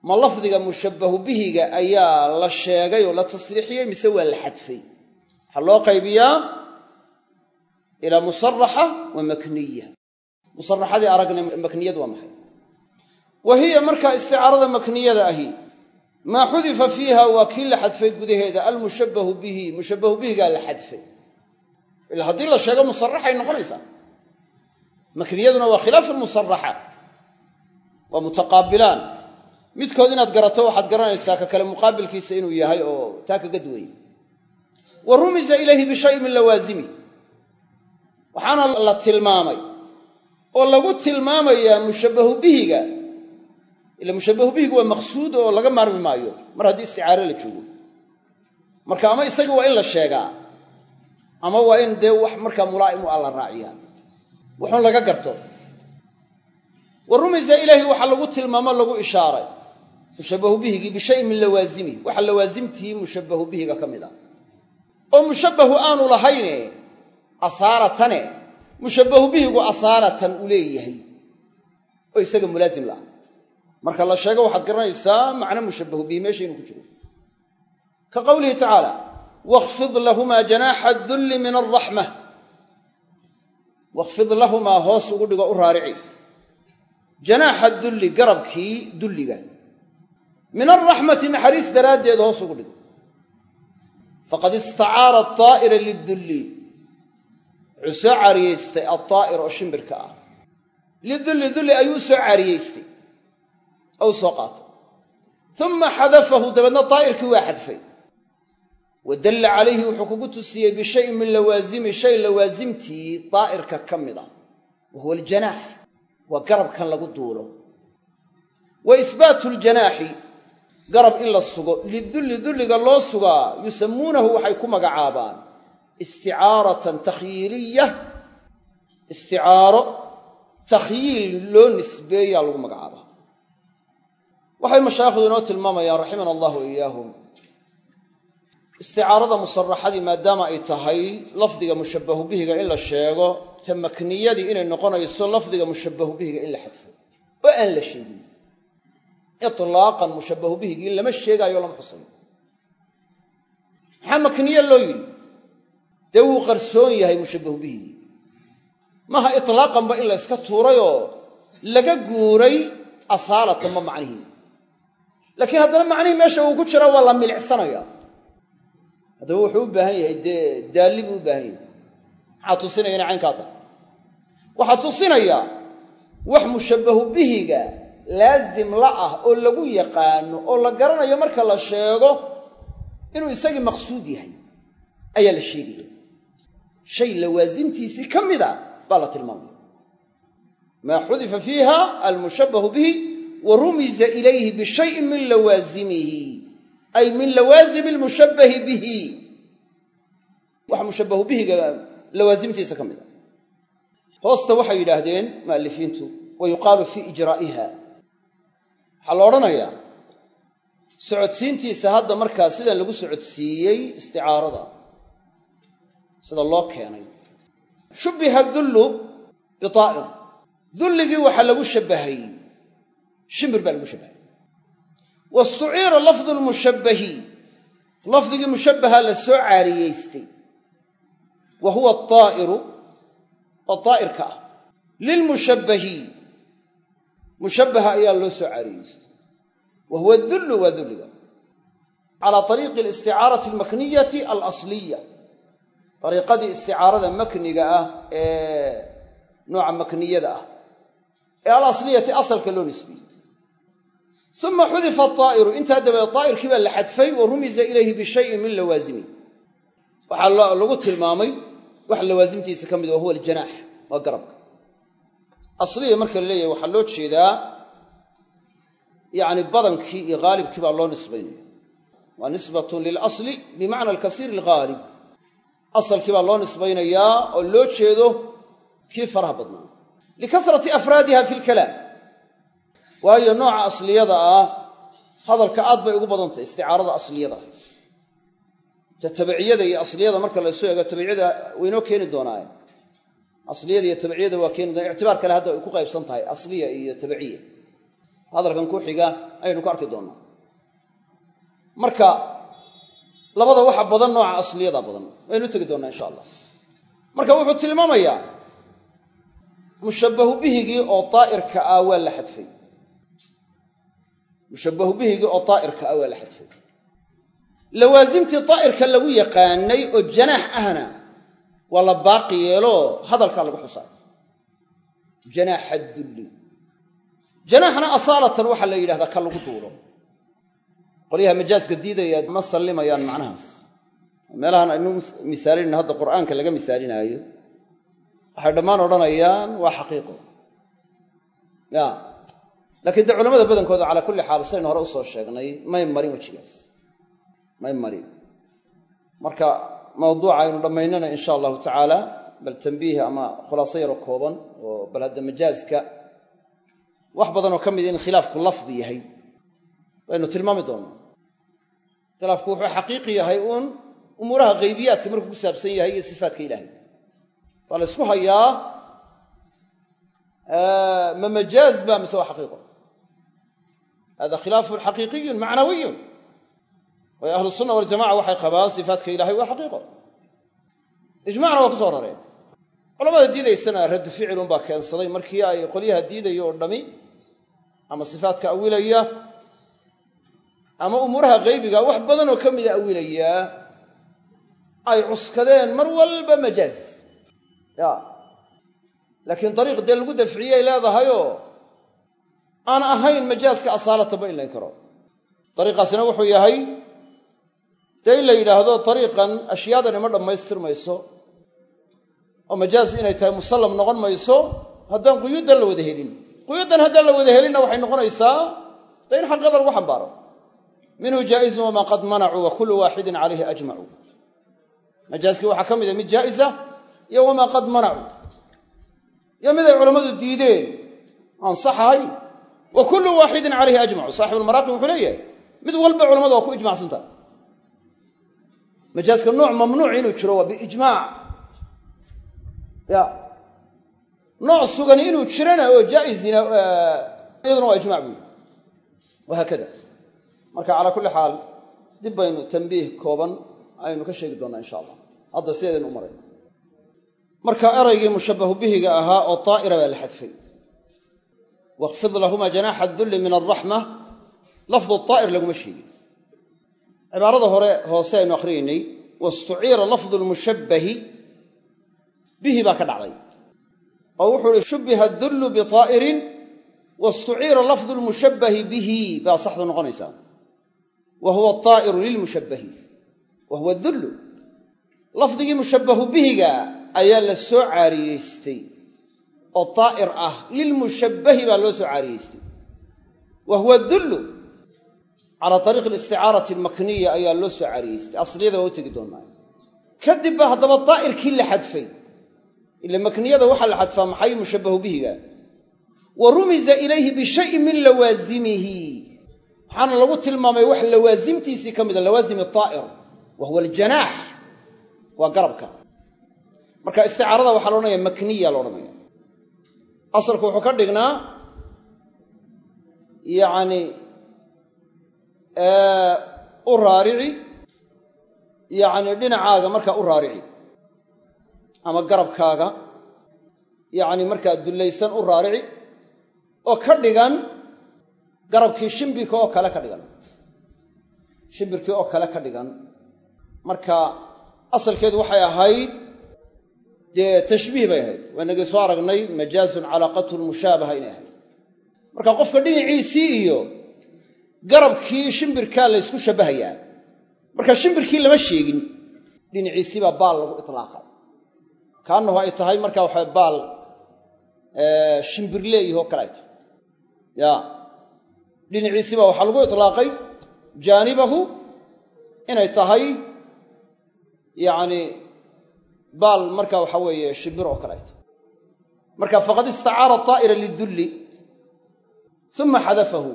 ma lafdiga mushabbahu bihiga ayaa la sheegay oo la tasriixiyey mise waa la xadfay? Waxaa loo qaybiyaa? Ilaa musaraxa wa makniya musaraxadii aragna makniyad waa maxay? Wa hiya markaa isticaarada makniyada ahi maa xudifa fiiha waa kii la xadfay gudaheeda almushabbahu bihi mushabbahu bihigaa la xadfay. Ila haddii la sheego musaraxay noqonaysaa. Makniyaduna waa khilaafu lmusaraxa waa mutaqaabilaan. Midkood inaad garato waxaad garanaysaa ka kale muqaabilkiisa inuu yahay oo taa kaga duway. Wa rumisa ilayhi bishayin min lawaasimi waxaana la tilmaamay oo lagu tilmaamayaa mushabbahu bihiga. Ila mushabbahu bihigu waa maqsuud oo laga maarmi maayo. Mar haddii isticaare la joogo. Marka ama isaga waa in la sheegaa ama waa in dee wax markaa mulaa'im u alla raaciyaa. Wuxuun laga garto. Wa rumisa ilayhi waxaa lagu tilmaamo lagu ishaaray. Mushabbahu bihigii bishayin min lawaasimi waxa lawaasimtii mushabbahu bihiga ka mid ah oo mushabbahu aanu lahayne asaaratane mushabbahu bihigu asaaratan u leeyahay. Oo isaga mulaasim la'a marka la sheego waxaad garanaysaa macno mushabbahu bihi meesha inuu ku jiro. Ka qowlihi tacaala wakhfid lahumaa janaaxa dulli min alraxma wakhfid lahumaa hoos ugu dhigo u raarici. Janaaxa dulli garabkii dulliga min alraxmati naxariis daraaddeed hoos ugu dhigo. Faqad istacaara aaa'ira lidulli wuxuu soo caariyeystay altaa'ir oo shimbirka ah. Lidulli dulli ayuu u soo caariyeystay oo u soo qaatay. Uma xadafahu dabeedna daa'irkii waa xadfay. Wa dalla calayhi wuxuu kugu tusiyey bishayin min lawaasimi shay lawaasimtii daa'irka ka mid a wa huwa aljanaax. Waa garabkan lagu duulo. Wa isbaatu ljanaaxi garab in la sugo. Lidulli dulliga loo sugaa yusammuunahu waxay ku magacaabaan isticaaratan takhyiiliya isticaaro takhyiil loo nisbeeyaa lagu magacaabaa waxay mashaayikhdu inoo tilmaamayaan raximana allahu iyaahum isticaarada musaraxadii maadaama ay tahay lafdiga mushabbahu bihiga in la sheego ta makniyadii inay noqonayso lafdiga mushabbahu bihiga in la xadfo oo aan la sheegin. Itlaaqan mushabbahu bihigii lama sheegaayo lama xusayo. Maxaa loo yidhi dee wuu qarsoon yahay mushabbahu bihigii maaha itlaaqanba in la yska tuurayoo laga guuray asaalatanba macnihii laakiin haddana macnihii meesha uu ku jira waa la milicsanayaa. Haddaba wuxuu u baahan yahay dee daalli buu u baahan yahay. Maxaa tusinaya inay caynkaa tahay waxaa tusinaya wax mushabbahu bihiga laasim la ah oo lagu yaqaano oo la garanayo marka la sheego inuu isagii maqsuud yahay ayaa la sheegaya shay lawaasimtiisii ka mida baa la tilmaamaya. Maa xudifa fiiha almushabbahu bihi wa rumiza ilayhi bishayin min lawaasimihi ay min lawaasimi almushabbahi bihi. Waxa mushabbahu bihiga lawaasimtiisa ka mid a hoosta waxay yidhaahdeen mu'alifiintu wa yuqaalu fii ijraa'iha. Waxaa la odhanayaa socodsiintiisa hadda markaa sidan lagu socodsiiyey isticaarada sida loo keenay. Shubbiha dullu biaa'ir dulligii waxaa lagu shabbahay. Shimbir baa lagu shabbahay. Wastuciira lafdu lmushabbahi lafdigii mushabbaha la soo caariyeystay. Wa huwa ataa'iru oo daa'irka ah. Lilmushabbahi mushabbaha ayaa loo soo caariyeystay. Wa huwa dullu waa dulliga calaa ariiqi alisticaarati almakniyati alasliya dariiqadii isticaarada makniga ah ee nooca makniyada ah ee alasliyati asalka loo nisbiyey uma xudifa aa'iru intaa dabadeed daa'irkii baa la xadfay wa rumisa ilayhi bishayin min lawaasimi waxaa lagu tilmaamay wax lawaasimtiisa ka mid wa huwa aljanaax waa garabka. Asliya marka la leeyahay waxaa loo jeedaa yacni badankii iyo haalibkii baa loo nisbaynaya waa nisbatun lilasli bimacna alkasiir alghaalib asalkii baa loo nisbaynayaa oo loo jeedo kii faraha badnaa. Likasrati afraadiha fi lkalaam waayo nooca asliyada ah hadalka aad bay ugu badantahy isticaarada asliyada. Ah ta tabiciyada iyo asliyada marka laysu eego tabiciyada waynoo keeni doonaaye asliyada iyo tabiciyada waa keeni doona ictibaar kale hadda ay ku qaybsan tahay asliya iyo tabiciya hadalkan ku xiga ayaynu ku arki doonaa. Marka labada waxa badan nooca asliyada badan. Waynu tegi doonaa insha allah. Marka wuxuu tilmaamayaa mushabbahu bihigii oo daa'irka ah waa la xadfay. Mushabbahu bihigii oo daa'irka ah waa la xadfay. Lawaasimtii daa'irka lagu yaqaanay oo janaax ahna waa la baaqi yeelo hadalkaa lagu xusaa. Janaaxa dulli janaaxna asaalatan waxaa la yidhahdaa ka lagu duulo qolyaha majaaska diidaya ma sallimayaan macnahaas. Meelahan aynu misaalinayno hadda qur'aanka laga misaalinaayo waxay dhammaan odhanayaan waa xaqiiqo. Ya. Laakiin dee culamada badankooda calaa kulli xaal saynu hore u soo sheegnay may marin wejigaas. May marin. Marka mawduuca aynu dhammaynana insha allahu tacaala bal tambiih ama khulaaso yaro kooban oo bal hadda majaaska wax badanoo ka mid in khilaafku lafdi yahay. Waynu tilmaami doonaa khilaafku wuxuu xaqiiqi yahay uun umuuraha haybiyaadka markuu ku saabsan yahay iyo sifaatka ilaahay. Waa la ysku hayaa ma majaaz ba mise waa xaqiiqo? Hada khilaafun xaqiiqiyun macnawiyun. Waayo ahlu sunna waljamaca waxay qabaan sifaatka ilahay waa xaqiiqo. Ijmacna waa ku soo rareen. Culamada diidaysana raddu ficilun baa keensaday markii ay qolyaha diidaya oo dhami ama sifaatka awilaya ama umuuraha haybiga wax badanoo ka mida awilayaa ay cuskadeen mar walba majaaz. Ya. Laakiin dariiq dee lagu dafciyey leedahayoo aan ahayn majaaska asaalataba in layn karo. Dariiqaasina wuxuu yahay dee in la yidhaahdo dariiqan ashyaadani ma dhammaystirmayso oo majaaz inay tahay musallam noqon mayso haddaan quyuuddan la wada helin. Quyuuddan haddaan la wada helinna waxay noqonaysaa dee in xaqiiqada lagu xambaaro minhu jaa'izun wamaa qad manacuu wa kullu waaxidin calayhi ajmacuu. Majaaskii waxaa ka mida mid jaa'isa iyo wamaa qad manacuu. Iyo mid ay culammadu diideen aan sax ahayn wa kullu waaxidin calayhi ajmacu saaxibulmaraaqi wuxuu leeyahay mid walba culamadu waa ku ijmacsantaha majaaska nooc mamnuuc inuu jiro waa biijmaac. Ya nooc sugani inuu jirana oo marka calaa kulli xaal dib baynu tambiih kooban aynu ka sheegi doonnaa insha allah. Hadda sideedaynu u marayno marka eraygii mushabbahu bihiga ahaa oo daa'ira baa la xadfay. Wakhfid lahumaa janaaxa adulli min alraxma lafdu daa'ir laguma sheegin. Cibaarada hore hoose aynu akhriyaynay wastuciira lafdu lmushabbahi bihi baa ka dhacday. Oo wuxuu ihi shubbiha adullu bitaa'irin wastuciira lafdu lmushabbahi bihi baa saxdu noqonaysaa wa huwa ataa'iru lilmushabbahi wa huwa adullu lafdigii mushabbahu bihiga ayaa la soo caariyeystay oo daa'ir ah lilmushabbahi baa loo soo caariyeystay wa huwa dullu calaa ariiqi alisticaarati almakniya ayaa loo soo caariyeystay asliyada waa u tegi doonnaa kadib baa haddaba daa'irkii la xadfay ila waxaa la xadfaa maxay mushabbahu wa rumisa ilayhi bishayin min lawaasimihi waxaana lagu tilmaamay wax lawaasimtiisii ka mida lawaasimi daa'ir wa huwa aljanaax waa garabka. Marka isticaarada waxaa laodhanaya makniya laodhanaya asalku wuxuu ka dhignaa yacni u raarici yacni dhinacaaga markaa u raarici ama garabkaaga yacni markaa dullaysan u raarici oo ka dhigan garabkii shimbirka oo kale ka dhigan. Shimbirkii oo kale ka dhigan. Marka asalkeedu waxay ahayd dee tashbiih bay ahayd. Waa inagii soo aragnay majaazun calaaqatu lmushaabaha inay ahayd. Marka qofka dhinaciisii iyo garabkii shimbirkaa la ysku shabbahayaa marka shimbirkii lama sheegin dhinaciisii baa baal lagu itlaaqay. Kaannahu ay tahay marka waxa baal shimbir leeyahoo kale ay tahay. Ya dhinaciisii baa waxaa lagu itlaaqay jaanibahu inay tahay yacni baal marka waxa weeye shimbir oo kale marka faqad istacaara taa'ira lidulli uma xadafahu.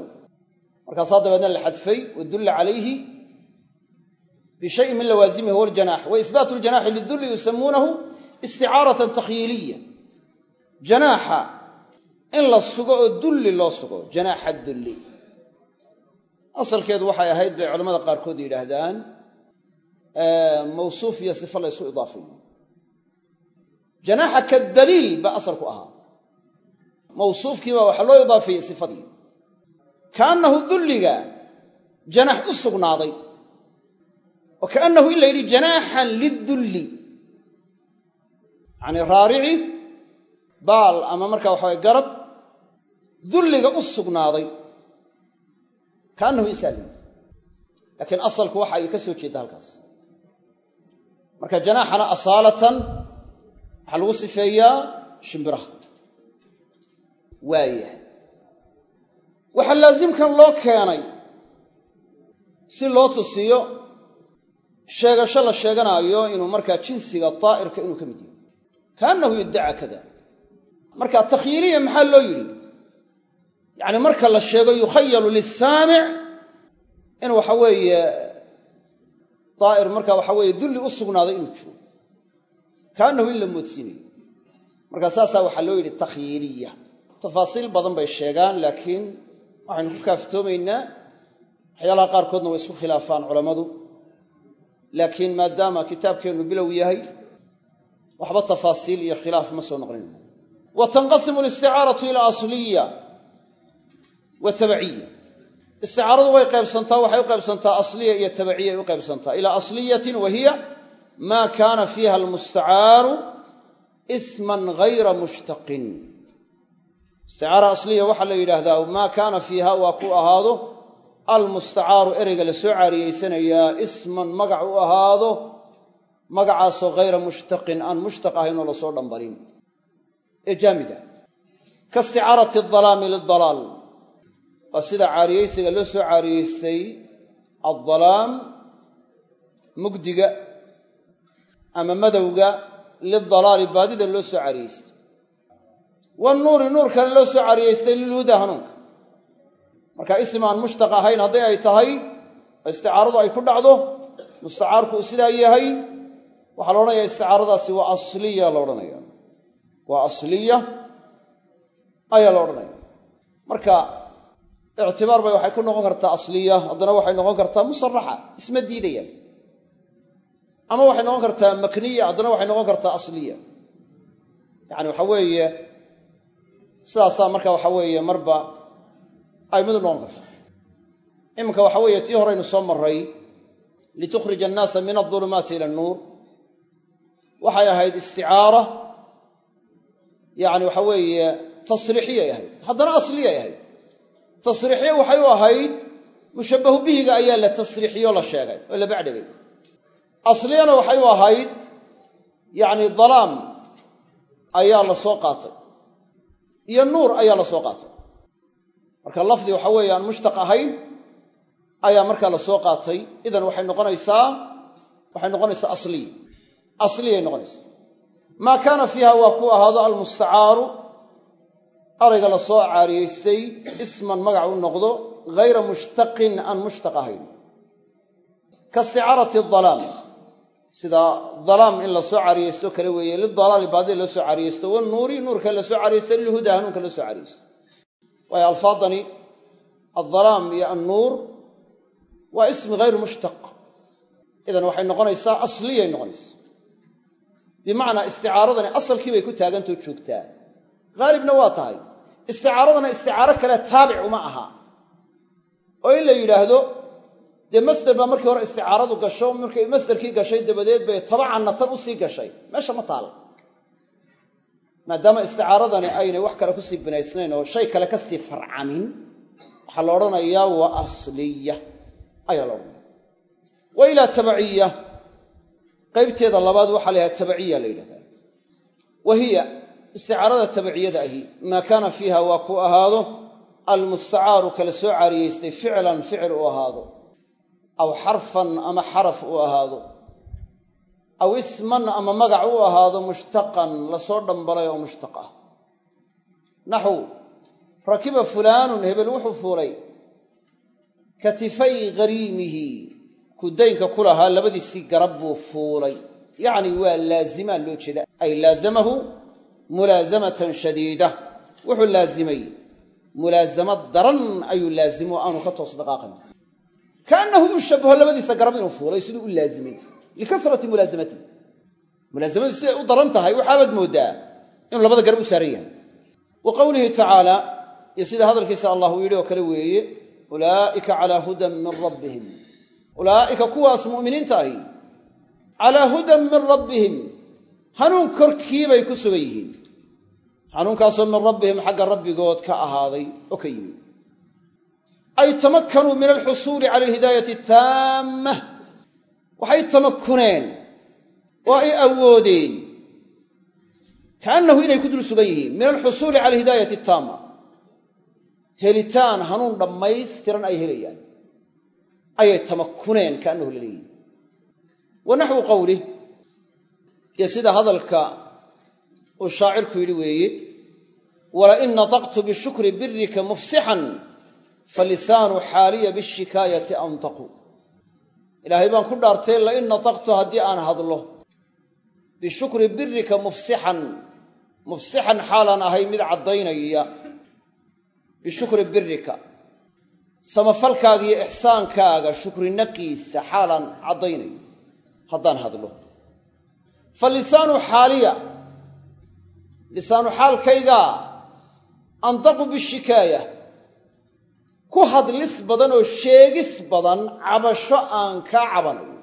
Markaasaa dabeedna la xadfay wadulla calayhi bishayin min lawaasimihi huwa aljanax wa isbaatu ljanaxi lidulli yusamuunahu isticaaratan takhyiiliya janaaxa in la sugo oo dulli loo sugo janaaxa dulli asalkeedu waxay ahayd bay culamada qaarkood yidhaahdaan mawsuuf iyo sifo la ysu idaafeeyo janaaxa kadaliil baa asal ku ahaa. Mawsuufkii baa waxaa loo idaafeeyey sifadii. Kaannahu dulliga janax u sugnaaday. Oo kaannahu in la yidhi janaaxan lidulli. Yacanii raarici baal ama markaa waxaway garab dulliga u sugnaaday kaannahu isaal laakiin asalku waxa ay ka soo jeedda halkaas. Marka janaaxana asaalatan waxaa lagu sifeeyaa shimbiraha. Waaya waxaa laasimkan loo keenay si loo tusiyo sheegasho la sheeganaayo inuu markaa jinsiga daa'irka inuu ka mid yahay. Kaannahu yuddaca kada marka takhyiiliya maxaa loo yidhi yacni marka la sheego yukhayalu lisaamic in waxa weeye daa'ir marka waxa weeye dulli u sugnaaday inuu jiro. Kaannahu in la moodsiinayo marka saasaa waxaa loo yidhi takhyiiliya tafaasiil badan bay sheegaan laakiin waxaynu ku kaaftoomaynaa waxyaalaha qaarkoodna way isku khilaafaan culammadu. Laakiin maadaama kitaabkeennu bilow yahay waxba tafaasiil iyo khilaaf ma soo noqonayno wa tanqasimu alisticaaratu ilaa asliya wa tabaciya isticaaradu way qaybsantaa waxay u qaybsantaa asliya iyo tabaciya ay u qaybsantaa. Ilaa asliyatin wa hiya maa kaana fiiha almustacaaru isman hayra mushtaqin. Isticaara asliya waxaa la yidhaahdaa maa kaana fiiha waa ku ahaado almustacaaru ereyga la soo caariyeysanayaa isman magac u ahaado magacaasoo hayra mushtaqin aan mushtaq la soo dhambarin. Ee jaamida. Ka isticaarati lidalaal waa sida caariyeysiga loo soo caariyeystay addalaam mugdiga ama madowga lidalaali baadida loo soo caariyeystay. Wanuuri nuurkana loo soo cariyeystay lilhuda hanuunka. Marka ism aan mushtaq ahayn hadday ay tahay isticaaradu ay ku dhacdo mustacaarku uu sidaa yahay waxaa la odhanaya isticaaradaasi waa asliya la odhanaya waa asliya ayaa la odhanaya marka ictibaar bay waxay ku noqon kartaa asliya haddana waxay noqon kartaa musaraxa isma diidayaan. Ama waxay noqon kartaa makniya haddana waxay noqon kartaa asliya. Yacani waxa weeye sidaasaa marka waxa weeye marba ay mid u noqon karta iminka waxa weeye tii horeynu soo marray litukhrija annaasa min adulumaati ila annuur waxay ahayd isticaara yacni waxa tasriixiyay ahayd. Haddana asliyay ahayd tasriixiye waxay u ahayd mushabbahu bihiga ayaa la tasriixiyo la sheegay oo la bacdhigay. Asliyana waxay u ahayd yacni dalaam ayaa la soo qaatay iyo nuur ayaa la soo qaatay. Marka lafdi waxa weeye aan mushtaq ahayn ayaa markaa la soo qaatay. Idan waxay noqonaysaa waxay noqonaysaa asliya asliyay noqonaysaa. Maa kaana fiiha waa ku ahaado almustacaaru arayga la soo caariyeystay isman magac u noqdo hayra mushtaqin aan mushtaq ahayn. Ka isticaarati dalaam sida dalaam in la soo caariyeysto kale weeye lidalaali baadida loo soo caariyeysto wanuuri nuurka la soo caariyeysto lilhuda hanuunka loo soo caariyeysto. Waayo alfaadani aldalaam iyo annuur waa ismi hayru mushtaq. Idan waxay noqonaysaa asliyay noqonaysaa. Ku taagantoo haalibna waa tahay. Isticaaradana isticaaro kale taabic uma aha. Oo in la yidhaahdo dee masder baa markii hore isticaaradu gasho markay masderkii gashay dabadeed bay tabacanna tan u sii gashay. Meesha ma taal maadaama isticaaradani aynay wax kale ku sii binaysnayn oo shay kale ka sii farcamin waxaa la odhanayaa wa asliya. Ayaa la odhanaya wa la hiya isticaarada tabaciyada ahi maa kaana fiiha waa ku ahaado almustacaaru kala soo caariyeystay ficlan ficil u ahaado aw xarfan ama xaraf u ahaado aw isman ama magac u ahaado mushtaqan la soo dhambalay oo mushtaq ah naxw rakiba fulaanun hebel wuxuu fuulay katifay ghariimihi kudaynka ku lahaa labadiisii garab buu fuulay. Yacni waa laazimaa loo jeeda ay laazamahu mulaasamatan shadiida. Wuxuu laazimay. Mulaasamo daran ayuu laazimo aanu ka toos dhaqaaqayn kaannahu uu shabaho labadiisa garab inuu fuulay siduu u laazimay. Likasrati mulaasamatihi mulaasamadu siday u daran tahay waxaabaad mooddaa inuu labada garab u saaran yahay. Wa qowlihi tacaala iyo sida hadalkiisa allah uu yidhi oo kale weeye ulaa'ika calaa hudan min rabbihim. Ulaa'ika kuwaas mu'miniinta ahi calaa hudan min rabbihim hanuun korkiibay ku sugan yihiin. Hanuunkaasoo min rabbihim xagga rabbigood ka ahaaday oo ka yimi ay tamakanuu min alxusuuli cala alhidaayati taamma. Waxay tamakuneen. Oo ay awoodeen. Kaannahu inay ku dul sugan yihiin. Min alxusuuli cala alhidaayati taamma. Helitaan hanuun dhammaystiran ay helayaan. Ayay tamakuneen kaannahu la leeyihiin wa naxwu qowlih iyo sida hadalka uu shaacirku yidhi weeye walain nataqtu bishukri birika mufsixan falisaanu xaaliya bishikaayati antaqu. Ilaahay baan ku dhaartay lain nataqtu haddii aan hadlo bishukri birika mufsixan mufsixan xaalaan ahay mid caddaynaya bishukri birika samafalkaaga iyo ixsaankaaga shukrinaqiisa xaalaan caddaynayo haddaan hadlo fa lisaanu xaaliya lisaanu xaalkaygaa antaqu bishikaaya ku hadlis badan oo sheegis badan cabasho aan kaa cabanayo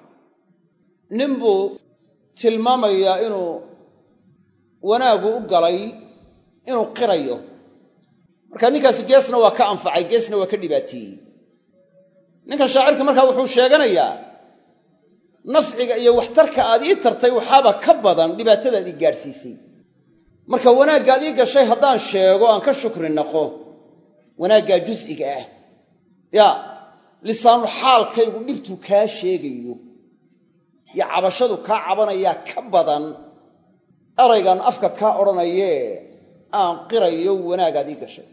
nin buu tilmaamayaa inuu wanaaggu u galay inuu qirayo. Marka ninkaasi geesna waa ka anfacay geesna waa ka dhibaateeyey ninkan shaacirka markaa wuxuu sheeganayaa nafciga iyo waxtarka aad ii tartay waxaaba ka badan dhibaatadaad ii gaadhsiisay. Marka wanaaggaad ii gashay haddaan sheego aan ka shukri naqo wanaaggaa jus'iga ah. Yaa lisaanu xaalkaygu dhibtuu kaa sheegayo. Iyo cabashadu kaa cabanayaa ka badan. Eraygan afka kaa odhanayee aan qirayo wanaagaad ii gashay.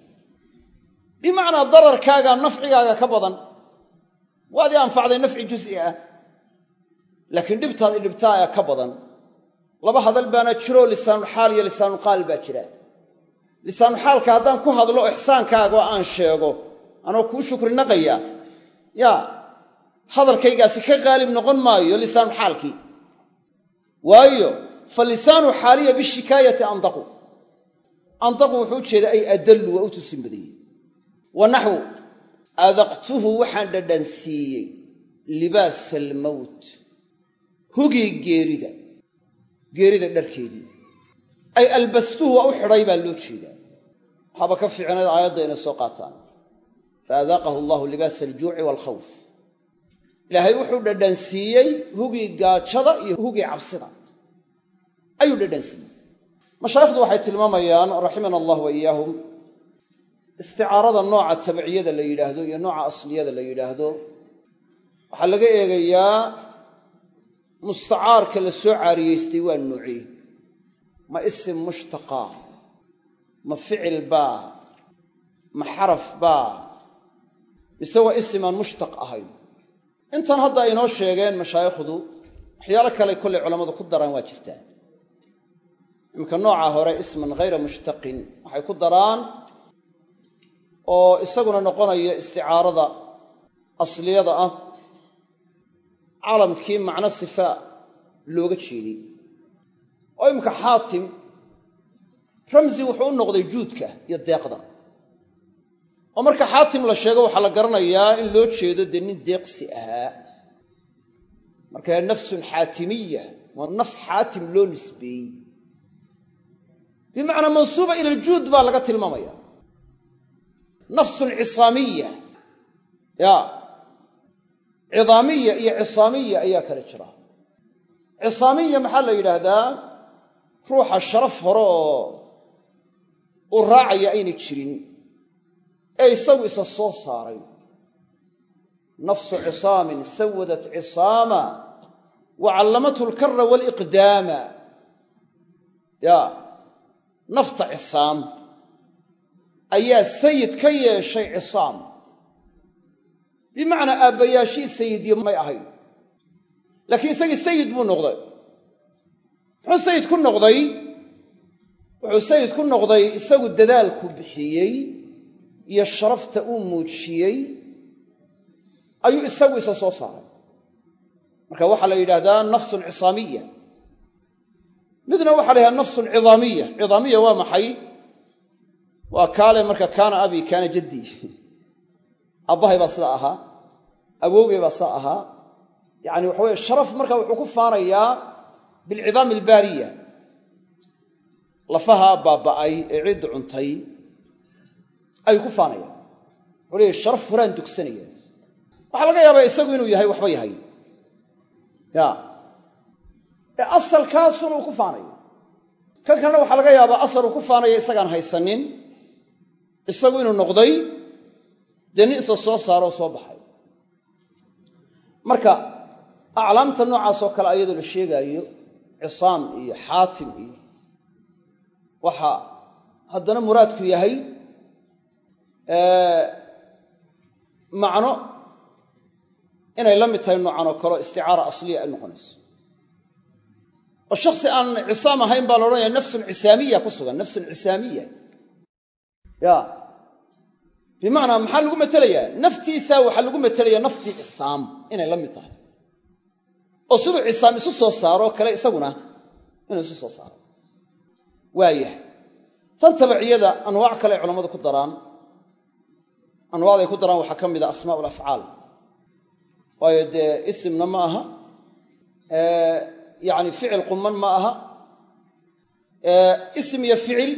Bimacnaa dararkaagaa nafcigaaga ka badan. Waad ii anfacday nafci jus'i ah laakiin dhibtaad i dhibtaaya ka badan. Laba hadal baana jiroo lisaanuxaal iyo lisaanuqaal baa jira. Lisaanuxaalka haddaan ku hadlo ixsaankaaga aan sheego anoo kuu shukri naqaya. Yaa hadalkaygaasi ka qaalib noqon maayo lisaanuxaalkii waayo fa lisaanu xaaliya bishikaayati andaqu. Andaqu wuxuu ujeeda ay adallu waa u tusin badanyey wa naxwu adaqtuhu waxaan dhadhansiiyey libaasa almowt hugii geerida. Geerida dharkeedii. Ay albastuhu waa u xidhay baa loo jeedaa. Waxaaba ka fiicnayd aayadda inay soo qaataan. Fa adaaqahu allahu libaasa aljuuci waalkhawf. Ilaahay wuxuu dhadhansiiyey hugii gaajada iyo hugii cabsida. Ayuu dhadhansiiyey. Mashaayikhdu waxay tilmaamayaan raximana allah wa iyaahum isticaarada nooca tabiciyada la yidhaahdo iyo nooca asliyada la yidhaahdo. Waxaa laga eegayaa mustacaarka la soo caariyeystay waa nuucii ma isim mushtaqaa ma ficil baa ma xaraf baa mise waa isim aan mushtaq ahayn. Intan hadda aynoo sheegeen mashaayikhdu waxyaalo kale kollay culammadu ku daraan waa jirtaa iminka nooca hore isman hayra mushtaqin waxay ku daraan oo isaguna noqonaya isticaarada asliyada ah calamkii macno sifaa looga jeeday oo iminka xaatim ramsi wuxuu u noqday juudka iyo deeqda. Oo marka xaatim la sheego waxaa la garanayaa in loo jeedo dee nin deeqsi ahaa. Marka nafsun xaatimiya waa naf xaatim loo nisbeeyey. Bimacnaa mansuuba ila aljuud baa laga tilmaamaya. Nafsun cisaamiya ya cidaamiya iyo cisaamiya ayaa kala jira. Cisaamiya maxaa la yidhaahdaa? Ruuxa sharaf hore oo uu raacaya ayna jirin ee isagu isa soo saaray. Nafsu cisaamin sawadat cisaama wa callamathu alkara waaliqdaama ya nafta cisaam ayaa sayid ka yeeshay cisaam bimacnaa aabbayaashii sayidyo may ahayn. Laakiin isagii sayid buu noqday. Muxuu sayid ku noqday wuxuu sayid ku noqday isagu dadaalku bixiyey iyo sharafta uu muujiyey ayuu isagu isa soo saaray. Marka waxaa la yidhaahdaa nafsun cisaamiya midna waxaa la yidhahda nafsun cidaamiya cidaamiya waa maxay? Waa kaale marka kaana abi kaana jaddii abbahay baa sidaa ahaa awowgay baa sidaa ahaa. Yacani waxa weye sharaf marka wuxuu ku faanayaa bilcidaami albaariya lafaha baaba'ay ee ciiddu cuntay ayuu ku faanayaan wuxuu leeyahy sharaf horaan dugsanaya. Waxaa laga yaabaa isagu inuu yahay waxba yahay. Ya. Ee asalkaasun uu ku faanayo kan kalena waxaa laga yaabaa asal uu ku faanaya isagaan haysanin. Isagu inuu noqday dee nin isa soo saaroo soo baxay marka aclaamta noocaasoo kale ayadoo la sheegaayo cisaam iyo xaatim iyo waxaa haddana muraadku yahay macno inay la mid tahay noocan oo kaleo isticaara asliya ay noqonayso. Oo shaksi aan cisaam ahayn baa la odhanaya nafsun cisaamiya ku sugan nafsun cisaamiya. Ya bimacnaa maxaa lagu matelayaa? Naftiisaa waxaa lagu matelayaa naftii cisaam inay la mid tahay. Oo siduu cisaam isu soo saaroo kale isaguna inuu isu soo saaro. Waayahay tan tabaciyada anwaac kale ay culammadu ku daraan anwaacday ku daraan waxaa ka mid a asmaa alafcaal waayo dee isimna ma aha yacni ficil quman ma aha isim iyo ficil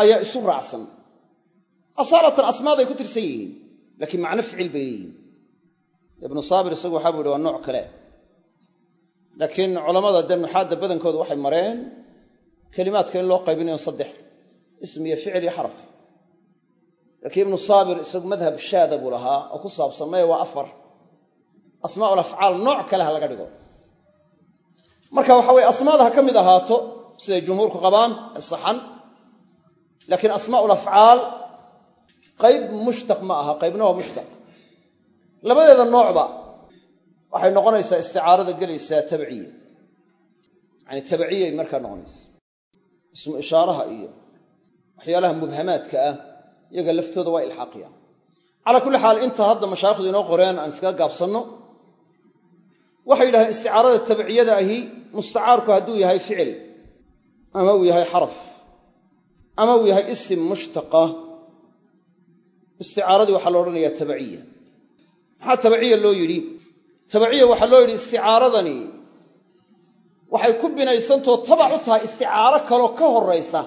ayaa isu raacsan. Asaalatan asmaaday ku tirsan yihiin laakiin macno ficil bay leeyihiin ibnu saabir isagu waxaa bu yihi waa nooc kale. Laakiin culammada dee nuxaadda badankooda waxay mareen kelimaadka in loo qaybinayo saddex ism iyo ficil iyo xaraf. Laakiin ibnu saabir isagu madhab shaada buu lahaa oo ku saabsan maya waa afar. Asmaa ulafcaal nooc kale ha laga dhigo. Marka waxa weye asmaada ha ka mid ahaato siday jumhuurku qabaan saxan. Laakiin asmaa ulafcaal qayb mushtaq ma aha qaybna waa mushtaq labadeeda noocba waxay noqonaysaa isticaarada gelaysaa tabciya. Yani tabciyay markaa noqonaysa. Ismu ishaaraha iyo waxyaalaha mubhamaadka ah iyaga laftooda waa ilxaaqiyaan calaa kulli xaal inta hadda mashaayikhdu inoo qoreen aan iskaga gaabsanno waxay yidhahdeen isticaarada tabciyada ahi mustacaarku hadduu yahay ficil ama uu yahay xaraf ama uu yahay isim mushtaqa. Isticaaradii waxaa lo odhanayaa tabaciya maxaa tabaciya loo yidhi? Tabaciya waxaa loo yidhi isticaaradani waxay ku binaysantoo tabac u tahay isticaaro kaloo ka horraysa.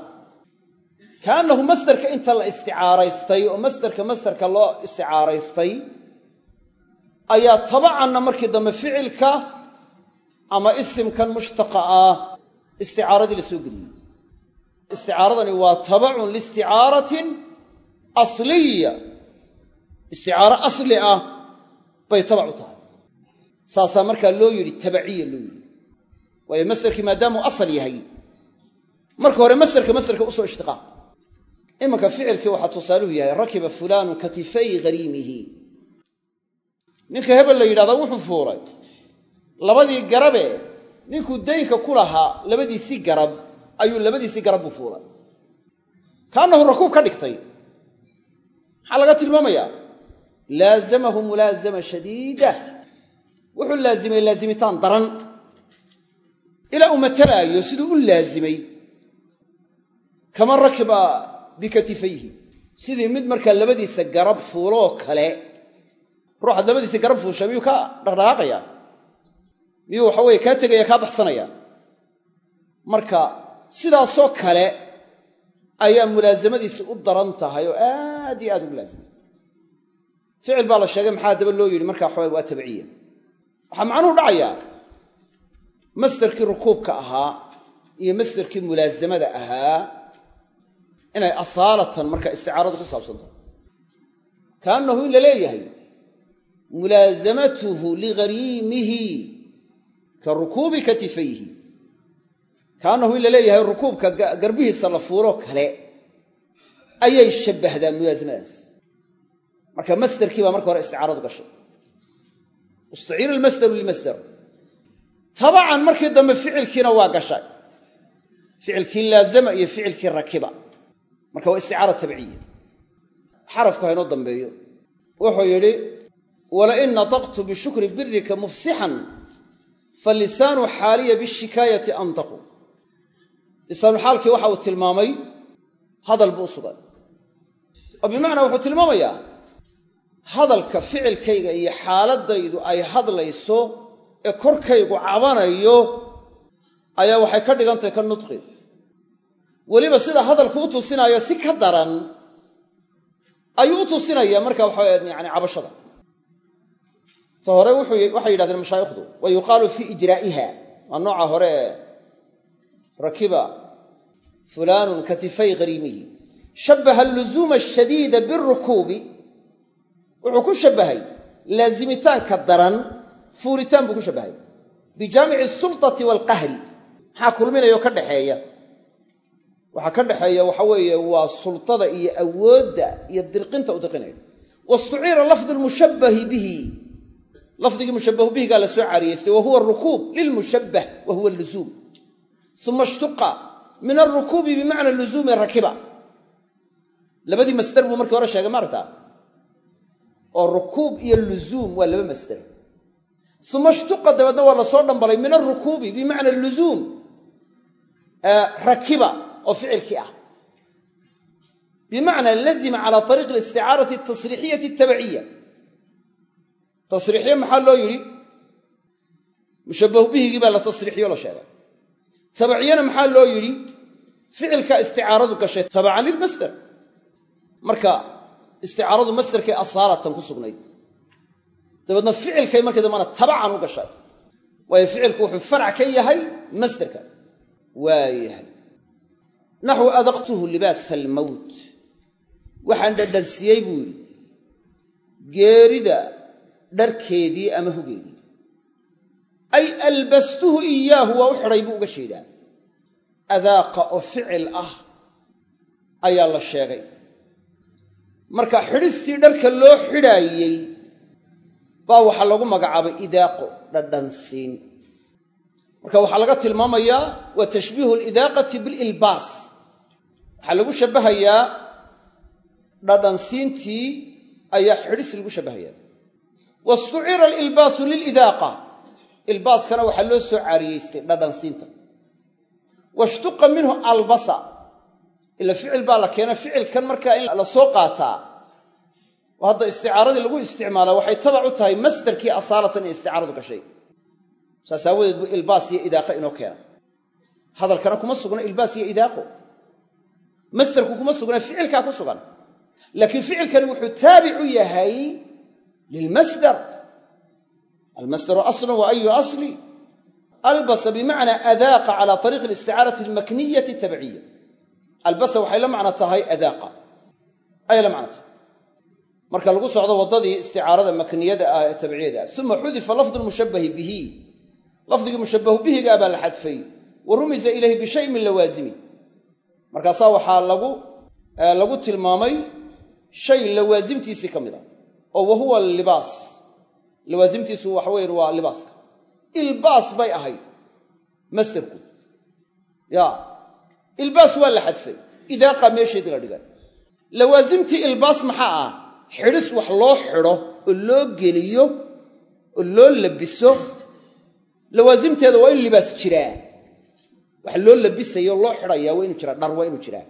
Kaannahu masderka inta la isticaaraystay oo masderka masderka loo isticaaraystay ayaa tabacanna markii dambe ficilka ama isimkan mushtaqa ah isticaaradii la geliyey. Isticaaradani waa tabacun liisticaaratin asliya. Isticaaro asli ah bay tabac u tahay. Saasaa markaa loo yidhi tabaciya loo yidhi. Waayo masderkii maadaamuu asal yahay. Marka hore masderka masderka u soo ishtiqaaq imanka ficilkii waxaa tusaaluhu yahay rakiba fulaanu katifay hariimihi ninka hebel la yidhahdaa wuxuu fuulay labadii garabe ninkuu daynka ku lahaa labadiisii garab ayuu labadiisii garab buu fuulay kaannahu rakuub ka dhigtay. Maxaa laga tilmaamayaa laazamahu mulaazama shadiida wuxuu laazimay laazimitaan daran ilaa uu matalaayo siduu u laazimay kama rakiba bikatifayhi sidii mid markaa labadiisa garab fuuloo kale ruuxaad labadiisa garab fuusha miyuu ka dhaqdhaqaaqaya miyuu waxa weye kaa tegaya kaa baxsanaya marka sidaasoo kale ayaa mulaasamadiisi u daran tahay oo aad iyo ugu laazimay ficil baa la sheegay maxaa daba loo yidhi? Markaa waxaway waa tabciya. Waxaa macnuhu dhacayaa masderkii rukuubka ahaa iyo masderkii mulaasamada ahaa inay asaalatan marka isticaaradu ku saabsan tahay. Kaannahu in la leeyahay mulaasamatuhu ligariimihi ka rukuubi katifayhi. Kaannahu in la leeyahay rukuubka garbihiisa la fuuro kale ayay shabbahdaa mulaasamadaas marka masderkii baa marka hore isticaaradu gashay. Istaciira almasdaru limasdar tabacan markii dambe ficilkiina waa gashay. Ficilkii laazama iyo ficilkii rakiba. Marka waa isticaara tabciya. Xarafku haynoo dambeeyo. Wuxuu yidhi walain nataqtu bishukri birika mufsixan falisaanu xaaliya bishikaayati antaqu lisaanuxaalkii waxa uu tilmaamay hadal buu sugan. Bimacnaa wuxuu tilmaamayaa hadalka ficilkayga iyo xaaladaydu ay hadlayso ee korkaygu cabanayo ayaa waxay ka dhigantahay ka nudqi weliba sida hadalku u tusinaayo si ka daran ayuu u tusinaya marka waxaa yani cabashada. Ta hore waxay yidhahdeen mashaayikhdu wa yuqaalu fii ijraa'iha waa nooca hore rakiba fulaanun katifay hariimihi shabbaha aluzuuma ashadiida birukuubi wuxuu ku shabbahay laazimitaanka daran fuulitaan buu ku shabbahay. Bijaamici asultati waalqahri maxaa kulminayo ka dhaxeeya? Waxaa ka dhaxeeya waxa weeye waa sultada iyo awoodda iyo dirqinta u dirqinayo wastuciira lafdu lmushabbahi bihi. Lafdigii mushabbahu bihigaa la soo caariyeystay wa huwa arukuub lilmushabbah wa uma ishtuqa min alrukuubi bimacna luzuumi rakiba. Labadii masder buu markii hore sheegay maaragtaa oo rukuub iyo luzuum waa laba masder. Uma dabeedna waa la soo dhambalay min alrukuubi bimacna luzuum rakiba oo ficilkii ah. Bimacnaa lazima cala ariiqi alisticaarati atasriixiyati atabciya tasriixiye maxaa loo yidhi? Mushabbahu bihigii baa la tasriixiyo la sheegay. Tabaciyana maxaa loo yidhi? Ficilkaa isticaaradu gashay tabacan lilmasder marka isticaaradu masderkay asaalatan ku sugnayd. Dabeedna ficilkay markii dambana tabacan u gashay. Waayo ficilku wuxuu farac ka yahay masderka. Waa yahay naxwu adaqtuhu libaasa almowt waxaan dhadhansiiyey buu yidhi. Geerida dharkeedii ama hugeedii. Ay albastuhu iyaahu waa u xidhay buu uga jeedaa adaaqa oo ficil ah ayaa la sheegay marka xidhistii dharka loo xidhaayey baa waxaa lagu magacaabay idaaqo dhadhansiin. Marka waxaa laga tilmaamayaa waa tashbiihu alidaaqati bililbaas waxaa lagu shabbahayaa dhadhansiintii ayaa xidhis lagu shabbahayaa wastucira alilbaasu lilidaaqa ilbaaskana waxaa loo soo caariyeystay dhadhansiinta. Washtuqa minhu albasa ila ficil baa la keena ficilkan markaa in la soo qaataa oo hadda isticaaradii lagu isticmaalaa waxay tabac u tahay masdarkii asaalatan in isticaaradu gashay. Saas aawadeed buu ilbaas iyo idaaqa inoo keena hadalkana kuma sugna ilbaas iyo idaaqo masdarku kuma sugna ficilkaa ku sugan. Laakiin ficilkani wuxuu taabic u yahay lilmasdar almasdaru aslan wa ayu asli. Albasa bimacnaa adaaqa cala ariiqi albasa waxay la macno tahay adaaqa. Ayay la macno tahay. Marka lagu socdo waddadii isticaarada makniyada ah ee tabciyada ah uma xudifa lafdu lmushabbahi bihi. Lafdigii mushabbahu bihigaa baa la xadfay. Wa rumisa ilayhi bishay min lawaasimi markaasaa waxaa lagu tilmaamay shay lawaasimtiisii ka mid a oo wa huwa libaas lawaasimtiisu waxa weyn waa libaaska. Ilbaas bay ahayd masderku. Ya ilbaas waa la xadfay idaaqa meesheedii la dhigay lawaasimtii ilbaas maxaa ah xidhis wax loo xidho oo loo geliyo oo loo labiso lawaasimteeda waa in libaas jiraa wax loo labisayo loo xidhayaa waa inu jiraa dhar waa inuu jiraa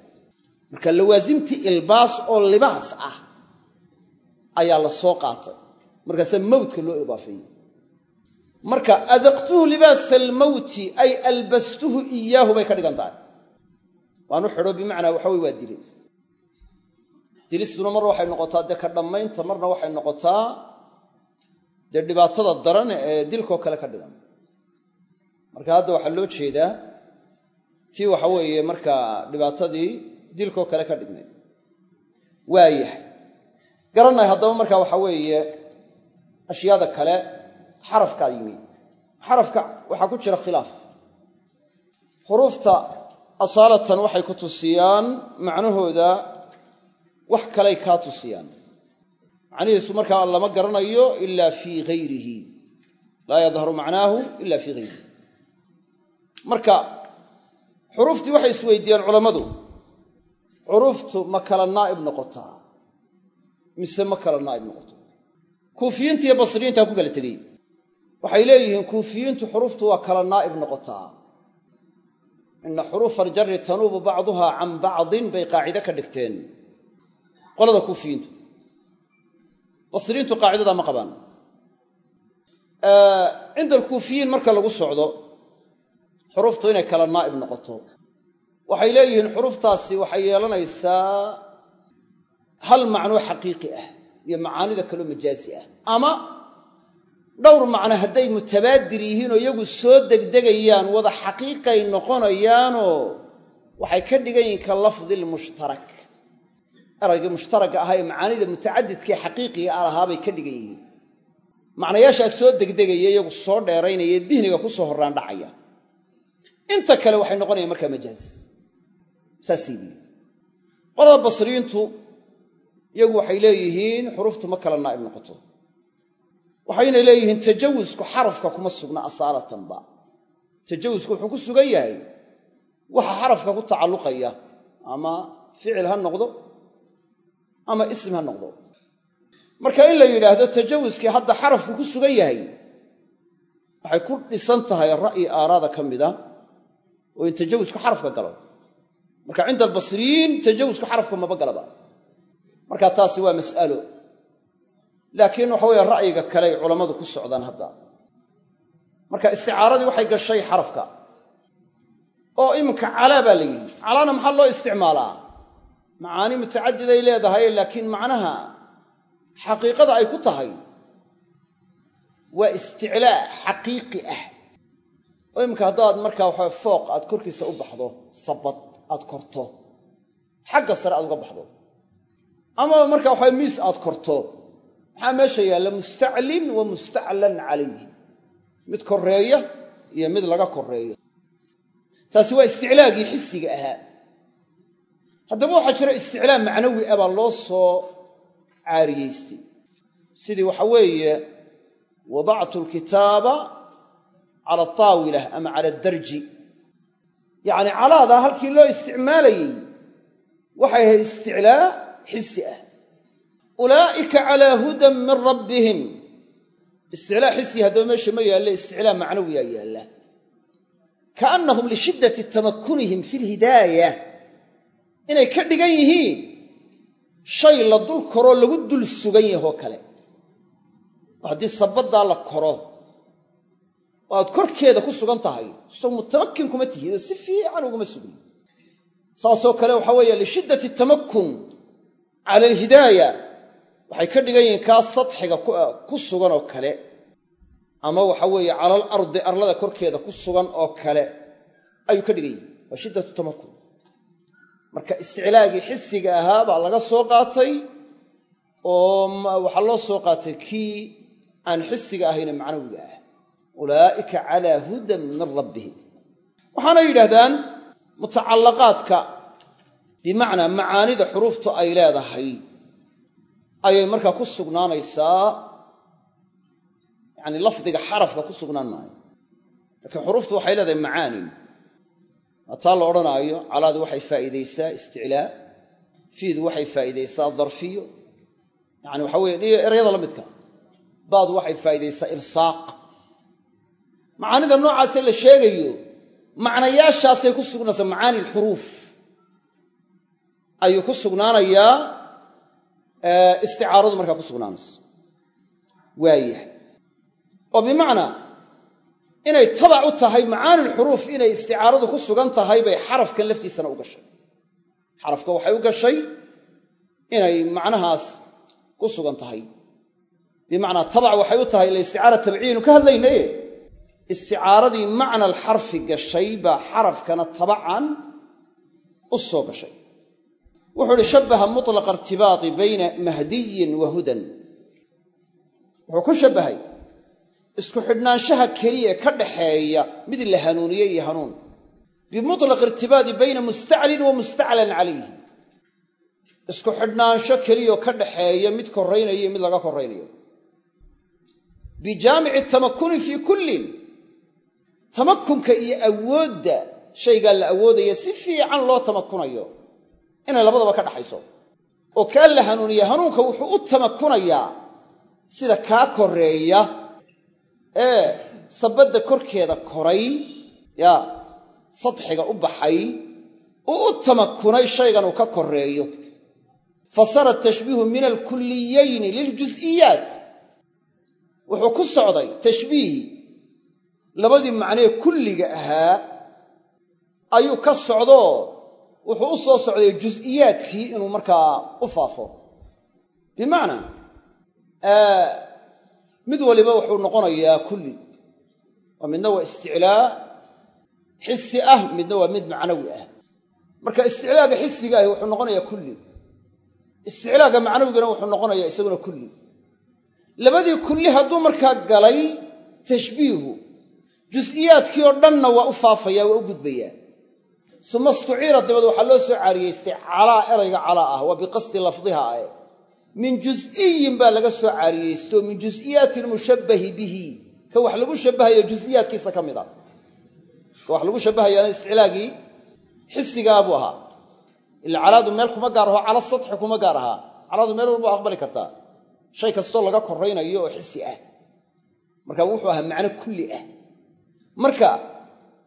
marka lawaasimtii ilbaas oo libaas ah ayaa la soo qaatay markaasaa mawdka loo idaafeeyey marka adaqtuhu libaasa almawti ay albastuhu iyaahu bay ka dhigan tahay waanu xidho bimacnaa waxa wey waa dilay dilistuna mar waxay noqotaa dee ka dhammaynta marna waxay noqotaa dee dhibaatada daran ee dilkoo kale ka dhigan. Marka hadda waxaa loo jeedaa tii waxa weeye markaa dhibaatadii dilkoo kale ka dhignayd waayahay garanay haddaba markaa waxa weeye ashyaada kale xarafkaa yimi. Xarafka waxaa ku jira khilaaf. Xuruufta asaalatan waxay ku tusiyaan macnahooda wax kalay kaa tusiyaan. Macnihiisu markaa lama garanayo ila fii hayrihi laa yadharu macnaahu ila fii hayrihi marka xuruuftii waxay isweydiiyeen culammadu. Xuruuftu ma kala naa'ib noqotaa. Mise ma kala naa'ib noqoto kuufiyiinta iyo basriyiintaa ku kala tegey. Waxay leeyihiin kuufiyiintu xuruuftu waa kala naa'ib noqotaa ina xuruufa aljari tanuubu bacduha can bacdin bay qaacide ka dhigteen qolada kuufiyiintu basriyiintu qaacidadaa ma qabaan cinda alkuufiyiin marka lagu socdo xuruuftu inay kala naa'ib noqoto waxay leeyihiin xuruuftaasi waxay yeelanaysaa hal macnoo xaqiiqi ah iyo macaanida kaloo majaasi ah ama dhowr macno hadday mutabaadir yihiin oo iyagu soo degdegayaan wada xaqiiqay noqonayaanoo waxay ka dhigan yihiin ka lafdi lmushtarak eraygii mushtaraka ahaa ee macaanida mutacadidkae xaqiiqiga a lahaabay ka dhigan yihiin. Macnayaashaas soo degdegaya iyagu soo dheeraynaya dihniga ku soo horraan dhacaya. Inta kale waxay noqonayaan markaa majaaz saasay qolada basriyiintu iyagu waxay leeyihiin xuruuftu ma kala naa'ib noqoto waxayna leeyihiin tajawusku xarafka kuma sugna asaalatanba tajawusku wuxuu ku sugan yahay waxa xarafka ku tacalluqaya ama ficil ha noqdo ama ism ha noqdo. Marka in la yidhaahdo tajawuskii hadda xarafku ku sugan yahay waxay ku dhisan tahay ra'yi aaraada ka mida oo in tajawusku xarafka galo. Marka cinda albasriyiin tajawusku xarafka maba galaba. Marka taasi waa mas'alo laakiin waxa weeye ra'yiga kale ay culammadu ku socdaan hadda. Marka isticaaradii waxay gashay xarafka. Oo iminka calaa baa la yidhi. Calaana maxaa loo isticmaalaa? Macaani mutacadiday leedahay laakiin macnaha xaqiiqada ay ku tahay waa isticlaa xaqiiqi ah. Oo iminka haddaad markaa waxa fooq aad korkiisa u baxdo sabad aad korto xagga sare aad uga baxdo. Ama markaa waxa miis aad korto maxaa meesha yaalla? Mustaclin wa mustaclan calayh mid koreeya iyo mid laga koreeyo taasi waa isticlaagii xisiga ahaa. Haddaba waxaa jira isticlaa macnawi ah baa loo soo caariyeystay. Sidii waxa weeye wadactu alkitaaba cala ataawilah ama cala adarji yacni calaadaa halkii loo isticmaalayey waxay ahayd isticlaa xisi ah ulaa'ika calaa hudan min rabbihim. Isticlaa xisi haddaba meesha ma yaalle isticlaa macnawiyaa yaalla. Kaannahum lishiddati tamakunihim fi lhidaaya inay ka dhigan yihiin shay la dul koroo lagu dul sugan yahoo kale. Oo haddii sabaddaa la koro oo aad korkeeda ku sugan tahay soo mutamakin kuma tihid oo si fiican uguma sugni saasoo kale waxaa weeye lishiddati tamakun cala alhidaaya waxay ka dhigan yihiin kaa sadxiga ku sugan oo kale ama waxa weeye cala al ardi arlada korkeeda ku sugan oo kale ayuu ka dhigan yihiin waa shiddatu tamakun marka isticlaagii xisiga ahaa baa laga soo qaatay oo waxaa loo soo qaatay kii aan xisiga ahayne macnawiga ah. Ulaa'ika calaa hudan min rabbihim. Waxaana yidhahdaan mutacallaqaadka bimacnaa macaanida xuruuftu ay leedahay ayay markaa ku sugnaanaysaa yacni lafdiga xarafka ku sugnaan maayo. Laakiin xuruuftu waxay leedahay macaanin. Taa la odhanaayo calaadu waxay faa'iidaysaa isticlaa fiidu waxay faa'iidaysaa darfiyo. Yani waxa weye erayada la midka. Baadu waxay faa'iidaysaa ilsaaq macaanida noocaase la sheegayo macnayaashaasay ku sugnaysaa macaani alxuruuf ayuu ku sugnaanayaa isticaaradu markaa ku sugnaanayso waayahay. Oo bimacnaa inay tabac u tahay macaani lxuruuf inay isticaaradu ku sugan tahay bay xarafkan laftiisana u gashay. Xarafka waxay u gashay inay macnahaas ku sugan tahay. Bimacnaa tabac waxay u tahay ila isticaara ka hadlaynaye. Isticaaradii macna alxarfi gashay baa xarafkana tabacan u soo gashay wuxuu uhi shabbaha mutlaqa irtibaati bayna mahdiyin wa hudan. Wuxuu ku shabbahay isku xidhnaanshaha keliya ka dhaxeeya mid la hanuuniyey iyo hanuun. Bimutlaq irtibaadi bayna mustaclin wa mustaclan calayh isku xidhnaansho keliyao ka dhaxeeya mid korraynayo mid laga korraynayo. Bijaamici tamakuni fii kullin. Tamakunka iyo awoodda shaygaa la awoodaya si fiican loo tamakunayo inay labadaba ka dhaxayso. Oo kaa la hanuuniya hanuunka wuxuu u tamakunayaa sida kaa korreeya ee sabadda korkeeda koray yaa sadxiga u baxay uu u tamakunay shaygan uu ka korreeyo. Fasara tashbiihu min alkulliyayni liljus'iyaat wuxuu ku socday tashbiihi labadii macnee kulliga ahaa ayuu ka socdoo wuxuu u soo socday jus'iyaadkii inuu markaa u faafo. Bimacnaa mid waliba wuxuu noqonayaa kulli. Oo midna waa isticlaa xisi ah midna waa mid macnawi ah. Marka isticlaaga xisiga ahi wuxuu noqonayaa kulli. Isticlaaga macnawigana wuxuu noqonayaa isaguna kulli. Labadii kulli hadduu markaa galay tashbiihu jus'iyaadkii oo dhanna waa u faafaya waa u gudbayaa suma istuciira dabeed waxaa loo soo caariyeystay calaa erayga calaa ah waa biqasdi lafdiha ah min jus'iyin baa laga soo caariyeysto min jus'iyaati lmushabbahi bihi. Ka wax lagu shabbahayo jus'iyaadkiisa ka mid ka wax lagu shabbahayaana isticlaagii xisigaa buu ahaa. Ila calaadu meel kuma gaar aho cala satxi kuma gaar ahaa. Calaadu meel walba aqbali kartaa. Shay kastoo laga korraynayo oo xisi ah. Marka wuxuu ahaa macno kulli ah. Marka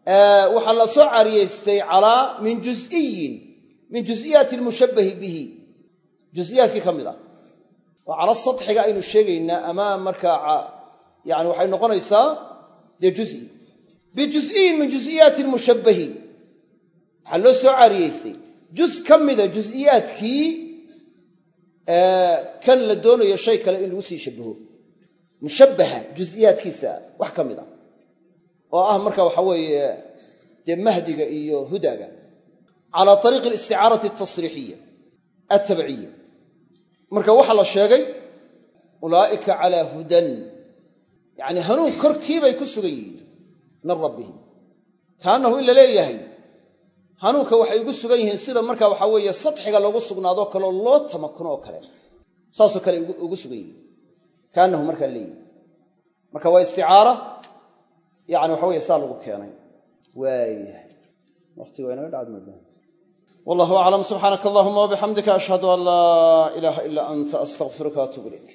waxaa la soo caariyeystay calaa min jusiyin min jus'iyaati lmushabbahi bihi. Jus'iyaadkii ka mid ah. Oo cala sadxiga aynu sheegaynaa ama markaa yani waxay noqonaysaa dee juzi. Bijus'iyin min jus'iyaati lmushabbahi waxaa loo soo caariyeystay jus ka mida jus'iyaadkii kan la doonayo shay kale in lagu sii shabbaho. Mushabbaha jus'iyaadkiisa wax ka oo ah marka waxa weeye dee mahdiga iyo hudaga cala ariiqi alisticaarati altasriixiya altabciya marka waxaa la sheegay ulaa'ika calaa hudan yacni hanuun korkiibay ku sugan yihiin min rabbihim. Kaannahu in la leeyahay hanuunka waxay ugu sugan yihiin sida marka waxaa weeye sadxiga loogu sugnaadoo kaleoo loo tamakuno oo kale saasoo kale ugu sugan yihiin. Kaannahu markaa leeyihi marka waa isticaara yani waxa weye saa lagu keenay. Waayahay waqti waa inaga dhacad moodaa wallahu aclam subxaanaka allahuma wabixamdika ashhadu an laa ilaaha ilaa anta astaqfiruka waatuub ilayk